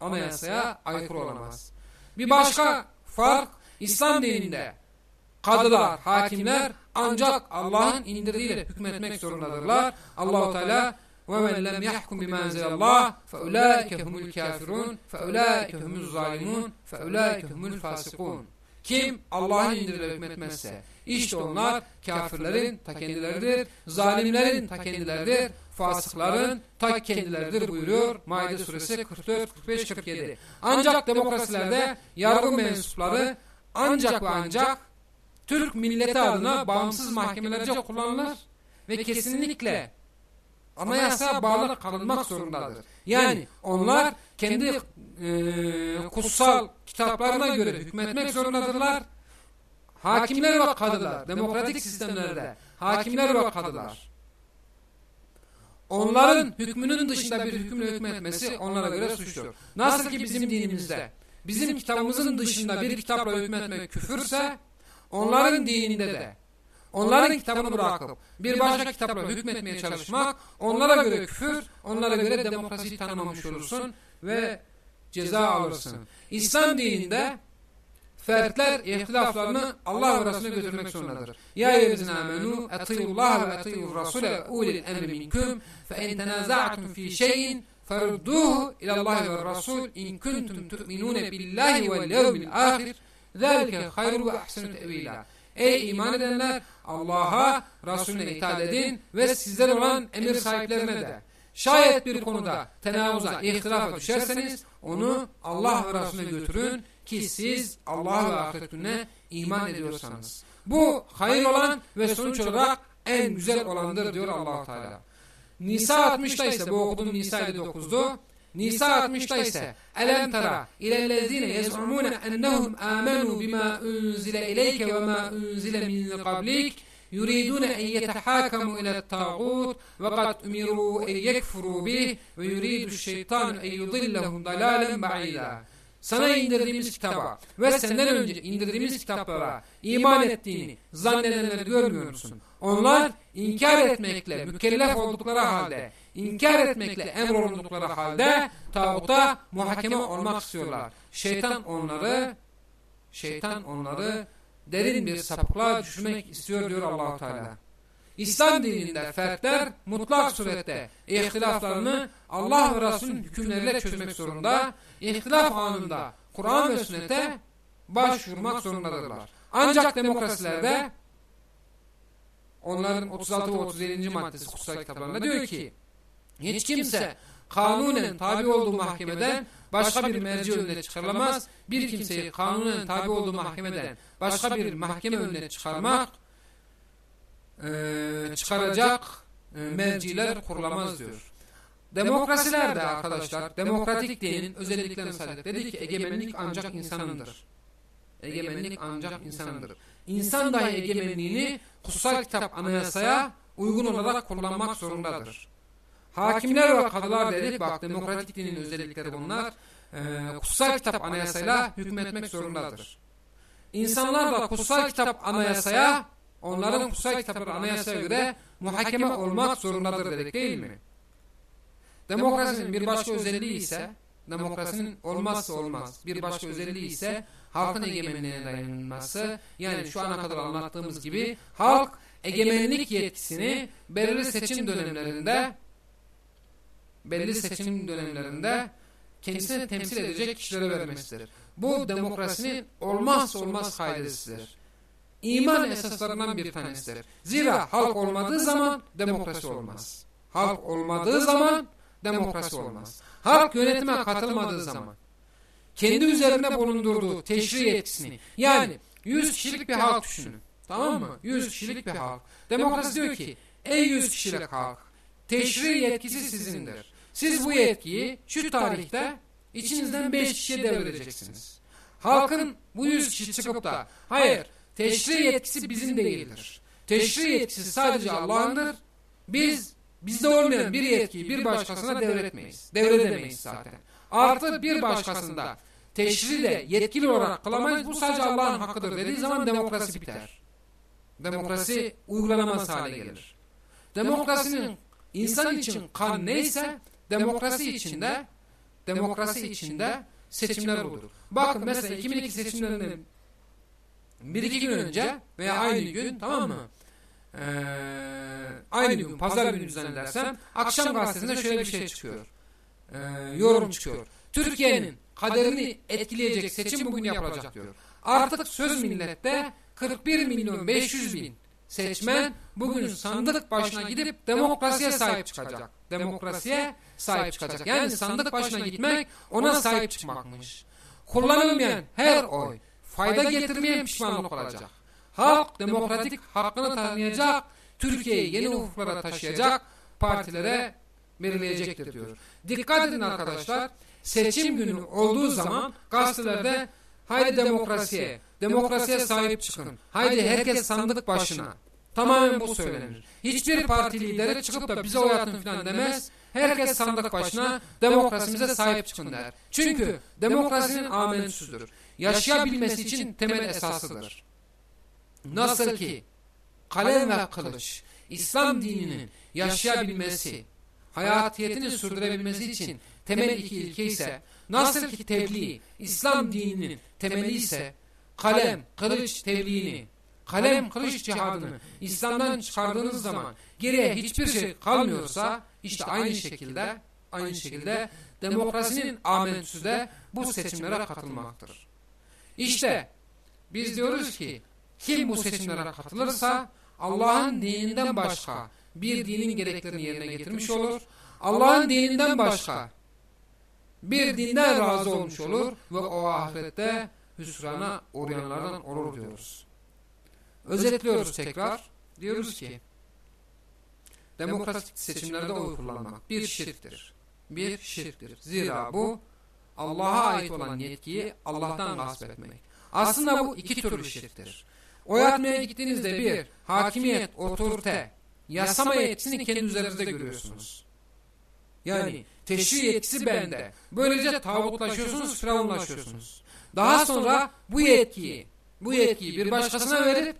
anayasaya aykırı olamaz. Bir başka fark İslam dininde kadılar, hakimler ancak Allah'ın indirdiğiyle hükmetmek zorundadırlar. Allahu Teala ve men lem yahkum bima enzelallah fe ulaike humul kafirun fe ulaike humuz zalimun fe ulaike. Kim Allah'ın indirileri hükmetmezse işte onlar kafirlerin ta kendileridir, zalimlerin ta kendileridir fasıkların ta kendileridir buyuruyor Maide suresi 44, 45, 47. Ancak demokrasilerde yargı mensupları ancak ve ancak Türk milleti adına bağımsız mahkemelerce kullanılır ve kesinlikle anayasa bağlı kalınmak zorundadır. Yani onlar kendi e, kutsal kitaplarına göre hükmetmek zorundadırlar. Hakimler ve kadılar, demokratik sistemlerde hakimler ve kadılar. Onların hükmünün dışında bir hükümle hükmetmesi onlara göre suçtur. Nasıl ki bizim dinimizde, bizim kitabımızın dışında bir kitapla hükmetmek küfürse, onların dininde de Onların kitabını bırakıp bir başka kitapla hükmetmeye çalışmak onlara göre küfür, onlara göre demokrasiyi tanımamış olursun ve ceza alırsın. İslam dininde fertler ihtilaflarını Allah ve Resulüne götürmek zorundadır. Ya eyyühellezine amenu etiyullah ve etiyur rasule ulil emri minkum fe in fi şeyin ferudduhu ilallah ve rasul in kuntum tu'minune billahi ve levmil ahir zelike hayru ve ahsenu tevila. Ey iman edenler Allah'a, Resulüne itaat edin ve sizden olan emir sahiplerine de. Şayet bir konuda tenavuza, ihtilafa düşerseniz onu Allah ve Resulüne götürün ki siz Allah ve ahiret gününe iman ediyorsanız. Bu hayır olan ve sonuç olarak en güzel olandır diyor allah Teala. Nisa 60'da ise bu okuduğum Nisa 59'du. Nisa 60'da ise Elem tara ilellezine yez'umune ennehum amenu bima unzile ileyke ve ma unzile min qablik yetehakamu ile tağut ve kad umiru en yekfuru bih ve yuridu şeytanu en yudillahum dalalen ba'ida. Sana indirdiğimiz kitaba ve senden önce indirdiğimiz kitaplara iman ettiğini zannedenleri görmüyor musun? Onlar inkar etmekle mükellef oldukları halde, inkar etmekle emrolundukları halde tağuta muhakeme olmak istiyorlar. Şeytan onları şeytan onları derin bir sapıklığa düşürmek istiyor diyor Allahu Teala. İslam dininde fertler mutlak surette ihtilaflarını Allah ve Resulün hükümleriyle çözmek zorunda. İhtilaf anında Kur'an ve sünnete başvurmak zorundadırlar. Ancak demokrasilerde onların 36 ve 37. maddesi kutsal kitaplarında diyor ki hiç kimse kanunen tabi olduğu mahkemeden başka bir merci önüne çıkarılamaz. Bir kimseyi kanunen tabi olduğu mahkemeden başka bir mahkeme önüne çıkarmak e, çıkaracak e, merciler kurulamaz diyor. Demokrasilerde arkadaşlar demokratik dinin özelliklerini saydık. Dedi ki egemenlik ancak insanındır. Egemenlik ancak insanındır. İnsan dahi egemenliğini kutsal kitap anayasaya uygun olarak kullanmak zorundadır. Hakimler ve kadılar dedik bak demokratik dinin özellikleri bunlar. Kutsal kitap anayasayla hükmetmek zorundadır. İnsanlar da kutsal kitap anayasaya onların kutsal kitapları anayasaya göre muhakeme olmak zorundadır dedik değil mi? Demokrasinin bir başka özelliği ise demokrasinin olmazsa olmaz bir başka özelliği ise halkın egemenliğine dayanılması yani şu ana kadar anlattığımız gibi halk egemenlik yetkisini belirli seçim dönemlerinde belli seçim dönemlerinde kendisini temsil edecek kişilere vermesidir. Bu demokrasinin olmazsa olmaz kaidesidir. İman esaslarından bir tanesidir. Zira halk olmadığı zaman demokrasi olmaz. Halk olmadığı zaman demokrasi olmaz. Halk yönetime katılmadığı zaman kendi üzerinde bulundurduğu teşri yetkisini yani 100 kişilik bir halk düşünün. Tamam mı? 100 kişilik bir halk. Demokrasi diyor ki ey 100 kişilik halk teşri yetkisi sizindir. Siz bu yetkiyi şu tarihte içinizden 5 kişiye devredeceksiniz. Halkın bu 100 kişi çıkıp da hayır teşri yetkisi bizim değildir. Teşri yetkisi sadece Allah'ındır. Biz bizde olmayan bir yetkiyi bir başkasına devretmeyiz. Devredemeyiz zaten. Artı bir başkasında teşri de yetkili olarak kılamayız. Bu sadece Allah'ın hakkıdır dediği zaman demokrasi biter. Demokrasi uygulanamaz hale gelir. Demokrasinin insan için kan neyse demokrasi içinde demokrasi içinde seçimler olur. Bakın mesela 2002 seçimlerinden bir iki gün önce veya aynı gün tamam mı? Ee, aynı gün pazar günü zannedersem akşam gazetesinde şöyle bir şey çıkıyor. Ee, yorum çıkıyor. Türkiye'nin kaderini etkileyecek seçim bugün yapılacak diyor. Artık söz millette 41 milyon 500 bin seçmen bugün sandık başına gidip demokrasiye sahip çıkacak. Demokrasiye sahip çıkacak. Yani sandık başına gitmek ona sahip çıkmakmış. Kullanılmayan her oy fayda getirmeyen pişmanlık olacak. Halk demokratik hakkını tanıyacak, Türkiye'yi yeni ufuklara taşıyacak partilere belirleyecektir diyor. Dikkat edin arkadaşlar, seçim günü olduğu zaman gazetelerde haydi demokrasiye, demokrasiye sahip çıkın, haydi herkes sandık başına. Tamamen bu söylenir. Hiçbir parti lideri çıkıp da bize oy atın falan demez. Herkes sandık başına demokrasimize sahip çıkın der. Çünkü demokrasinin amenüsüdür. Yaşayabilmesi için temel esasıdır. Nasıl ki kalem ve kılıç İslam dininin yaşayabilmesi, hayatiyetini sürdürebilmesi için temel iki ilke ise, nasıl ki tebliğ İslam dininin temeli ise, kalem, kılıç tebliğini, kalem, kılıç cihadını İslam'dan çıkardığınız zaman geriye hiçbir şey kalmıyorsa, işte aynı şekilde, aynı şekilde demokrasinin amentüsü de bu seçimlere katılmaktır. İşte biz diyoruz ki kim bu seçimlere katılırsa Allah'ın dininden başka bir dinin gereklerini yerine getirmiş olur. Allah'ın dininden başka bir dinden razı olmuş olur ve o ahirette hüsrana uğrayanlardan olur diyoruz. Özetliyoruz tekrar. Diyoruz ki demokratik seçimlerde oy kullanmak bir şirktir. Bir şirktir. Zira bu Allah'a ait olan yetkiyi Allah'tan gasp etmek. Aslında bu iki türlü şirktir. Oy atmaya gittiğinizde bir, hakimiyet, otorite, yasama yetkisini kendi üzerinizde görüyorsunuz. Yani teşri yetkisi bende. Böylece tağutlaşıyorsunuz, firavunlaşıyorsunuz. Daha sonra bu yetkiyi, bu yetkiyi bir başkasına verip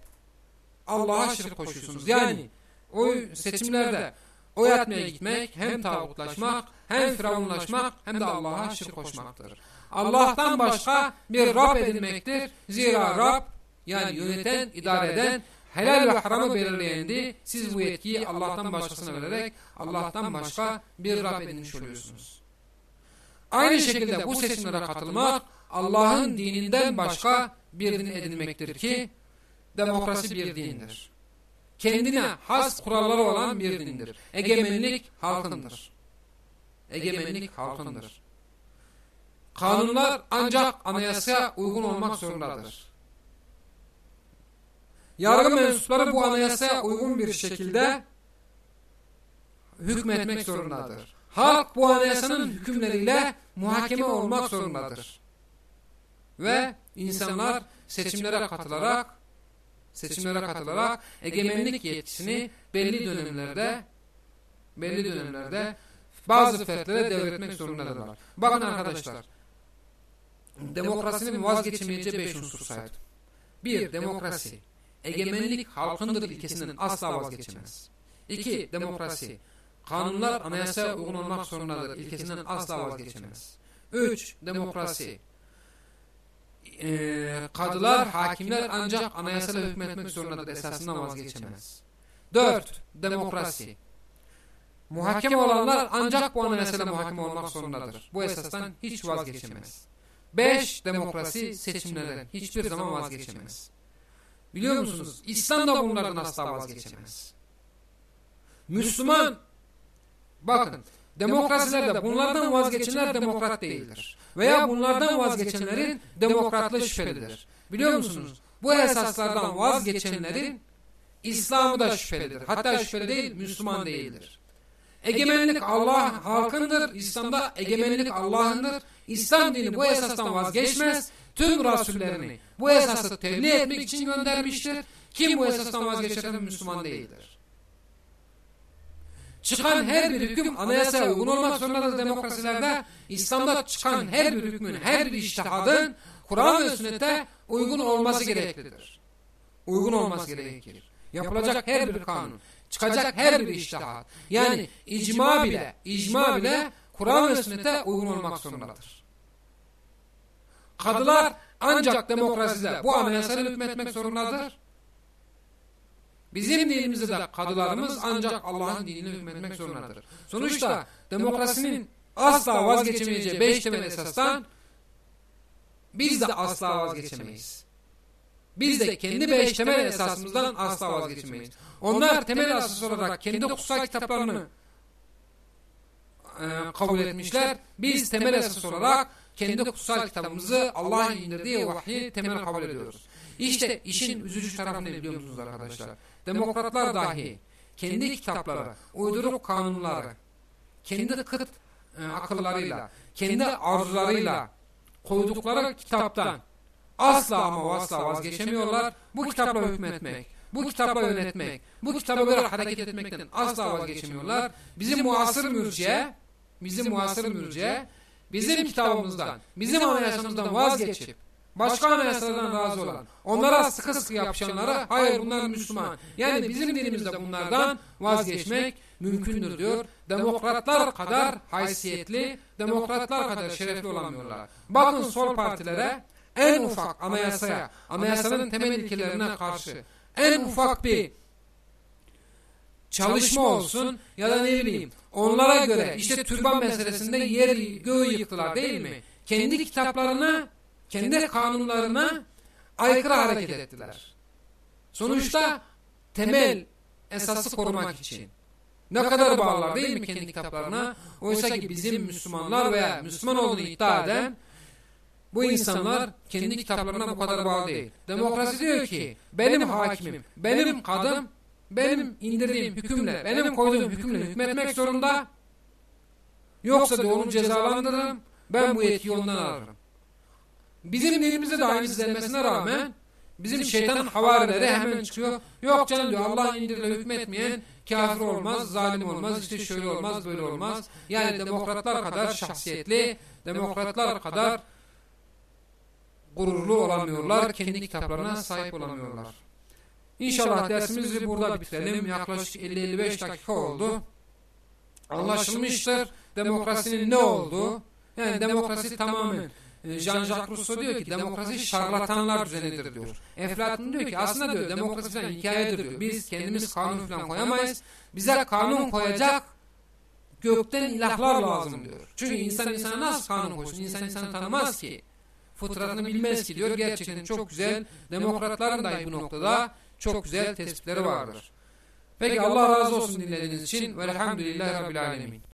Allah'a şirk koşuyorsunuz. Yani oy seçimlerde oy atmaya gitmek hem tağutlaşmak, hem firavunlaşmak, hem de Allah'a şirk koşmaktır. Allah'tan başka bir Rab edinmektir. Zira Rab yani yöneten, idare eden, helal ve haramı belirleyendi. Siz bu yetkiyi Allah'tan başkasına vererek Allah'tan başka bir Rab edinmiş oluyorsunuz. Aynı şekilde bu seçimlere katılmak Allah'ın dininden başka bir din edinmektir ki demokrasi bir dindir. Kendine has kuralları olan bir dindir. Egemenlik halkındır. Egemenlik halkındır. Kanunlar ancak anayasaya uygun olmak zorundadır. Yargı mensupları bu anayasaya uygun bir şekilde hükmetmek zorundadır. Halk bu anayasanın hükümleriyle muhakeme olmak zorundadır. Ve insanlar seçimlere katılarak seçimlere katılarak egemenlik yetkisini belli dönemlerde belli dönemlerde bazı fertlere devretmek zorundadırlar. Bakın arkadaşlar demokrasinin vazgeçemeyeceği beş unsur saydım. Bir, demokrasi. Egemenlik halkındır ilkesinden asla vazgeçemez. İki, demokrasi. Kanunlar anayasaya uygun olmak zorundadır ilkesinden asla vazgeçemez. Üç, demokrasi. Ee, kadılar, hakimler ancak anayasayla hükmetmek zorundadır esasından vazgeçemez. Dört, demokrasi. Muhakeme olanlar ancak bu anayasayla muhakeme olmak zorundadır. Bu esasdan hiç vazgeçemez. 5. Demokrasi seçimlerden hiçbir zaman vazgeçemez. Biliyor musunuz? İslam da bunlardan asla vazgeçemez. Müslüman bakın demokrasilerde bunlardan vazgeçenler demokrat değildir. Veya bunlardan vazgeçenlerin demokratlığı şüphelidir. Biliyor musunuz? Bu esaslardan vazgeçenlerin İslam'ı da şüphelidir. Hatta şüpheli değil, Müslüman değildir. Egemenlik Allah halkındır. İslam'da egemenlik Allah'ındır. İslam dini bu esasdan vazgeçmez. Tüm rasullerini bu esası tebliğ etmek için göndermiştir. Kim bu esasdan vazgeçer Müslüman değildir. Çıkan her bir hüküm anayasaya uygun olmak zorundadır demokrasilerde. İslam'da çıkan her bir hükmün, her bir iştihadın Kur'an ve sünnete uygun olması gereklidir. Uygun olması gerekir. Yapılacak her bir kanun, çıkacak her bir iştihat. Yani icma bile, icma bile Kur'an ve sünnete uygun olmak zorundadır. Kadılar ancak demokraside bu anayasayla hükmetmek zorundadır. Bizim dinimizde de kadılarımız ancak Allah'ın dinine hükmetmek zorundadır. Sonuçta demokrasinin asla vazgeçemeyeceği beş temel esastan biz de asla vazgeçemeyiz. Biz de kendi beş temel esasımızdan asla vazgeçemeyiz. Onlar temel esas olarak kendi kutsal kitaplarını e, kabul etmişler. Biz temel esas olarak kendi kutsal kitabımızı Allah'ın indirdiği vahyi temel kabul ediyoruz. İşte işin üzücü tarafı ne biliyor musunuz arkadaşlar? Demokratlar dahi kendi kitapları, uyduruk kanunları, kendi kıt e, akıllarıyla, kendi arzularıyla koydukları kitaptan asla ama asla vazgeçemiyorlar. Bu kitapla hükmetmek, bu kitapla yönetmek, bu kitaba göre hareket etmekten asla vazgeçemiyorlar. Bizim muasır mürciye, bizim muasır mürciye, bizim kitabımızdan, bizim anayasamızdan vazgeçip, başka anayasalardan razı olan, onlara sıkı sıkı yapışanlara, hayır bunlar Müslüman. Yani bizim dinimizde bunlardan vazgeçmek mümkündür diyor. Demokratlar kadar haysiyetli, demokratlar kadar şerefli olamıyorlar. Bakın sol partilere, en ufak anayasaya, anayasanın temel ilkelerine karşı en ufak bir çalışma olsun ya da ne bileyim onlara göre işte türban meselesinde yer göğü yıktılar değil mi? Kendi kitaplarına, kendi kanunlarına aykırı hareket ettiler. Sonuçta temel esası korumak için. Ne kadar bağlılar değil mi kendi kitaplarına? Oysa ki bizim Müslümanlar veya Müslüman olduğunu iddia eden bu insanlar kendi kitaplarına bu kadar bağlı değil. Demokrasi diyor ki benim hakimim, benim kadım, benim indirdiğim hükümle, benim koyduğum hükümle hükmetmek zorunda. Yoksa diyor onu cezalandırırım, ben bu yetkiyi ondan alırım. Bizim dilimizde de aynısı denmesine rağmen bizim şeytan havarileri hemen çıkıyor. Yok canım diyor Allah indirile hükmetmeyen kafir olmaz, zalim olmaz, işte şöyle olmaz, böyle olmaz. Yani demokratlar kadar şahsiyetli, demokratlar kadar gururlu olamıyorlar, kendi kitaplarına sahip olamıyorlar. İnşallah dersimizi burada bitirelim. Yaklaşık 50-55 dakika oldu. Anlaşılmıştır demokrasinin ne olduğu. Yani demokrasi tamamen Jean-Jacques Rousseau diyor ki demokrasi şarlatanlar düzenidir diyor. Eflatun diyor ki aslında diyor demokrasi falan hikayedir diyor. Biz kendimiz kanun falan koyamayız. Bize kanun koyacak gökten ilahlar lazım diyor. Çünkü insan insana nasıl kanun koysun? İnsan insanı tanımaz ki fıtratını bilmez ki diyor. Gerçekten çok güzel. Demokratların da bu noktada çok güzel tespitleri vardır. Peki Allah razı olsun dinlediğiniz için. Velhamdülillahi Rabbil Alemin.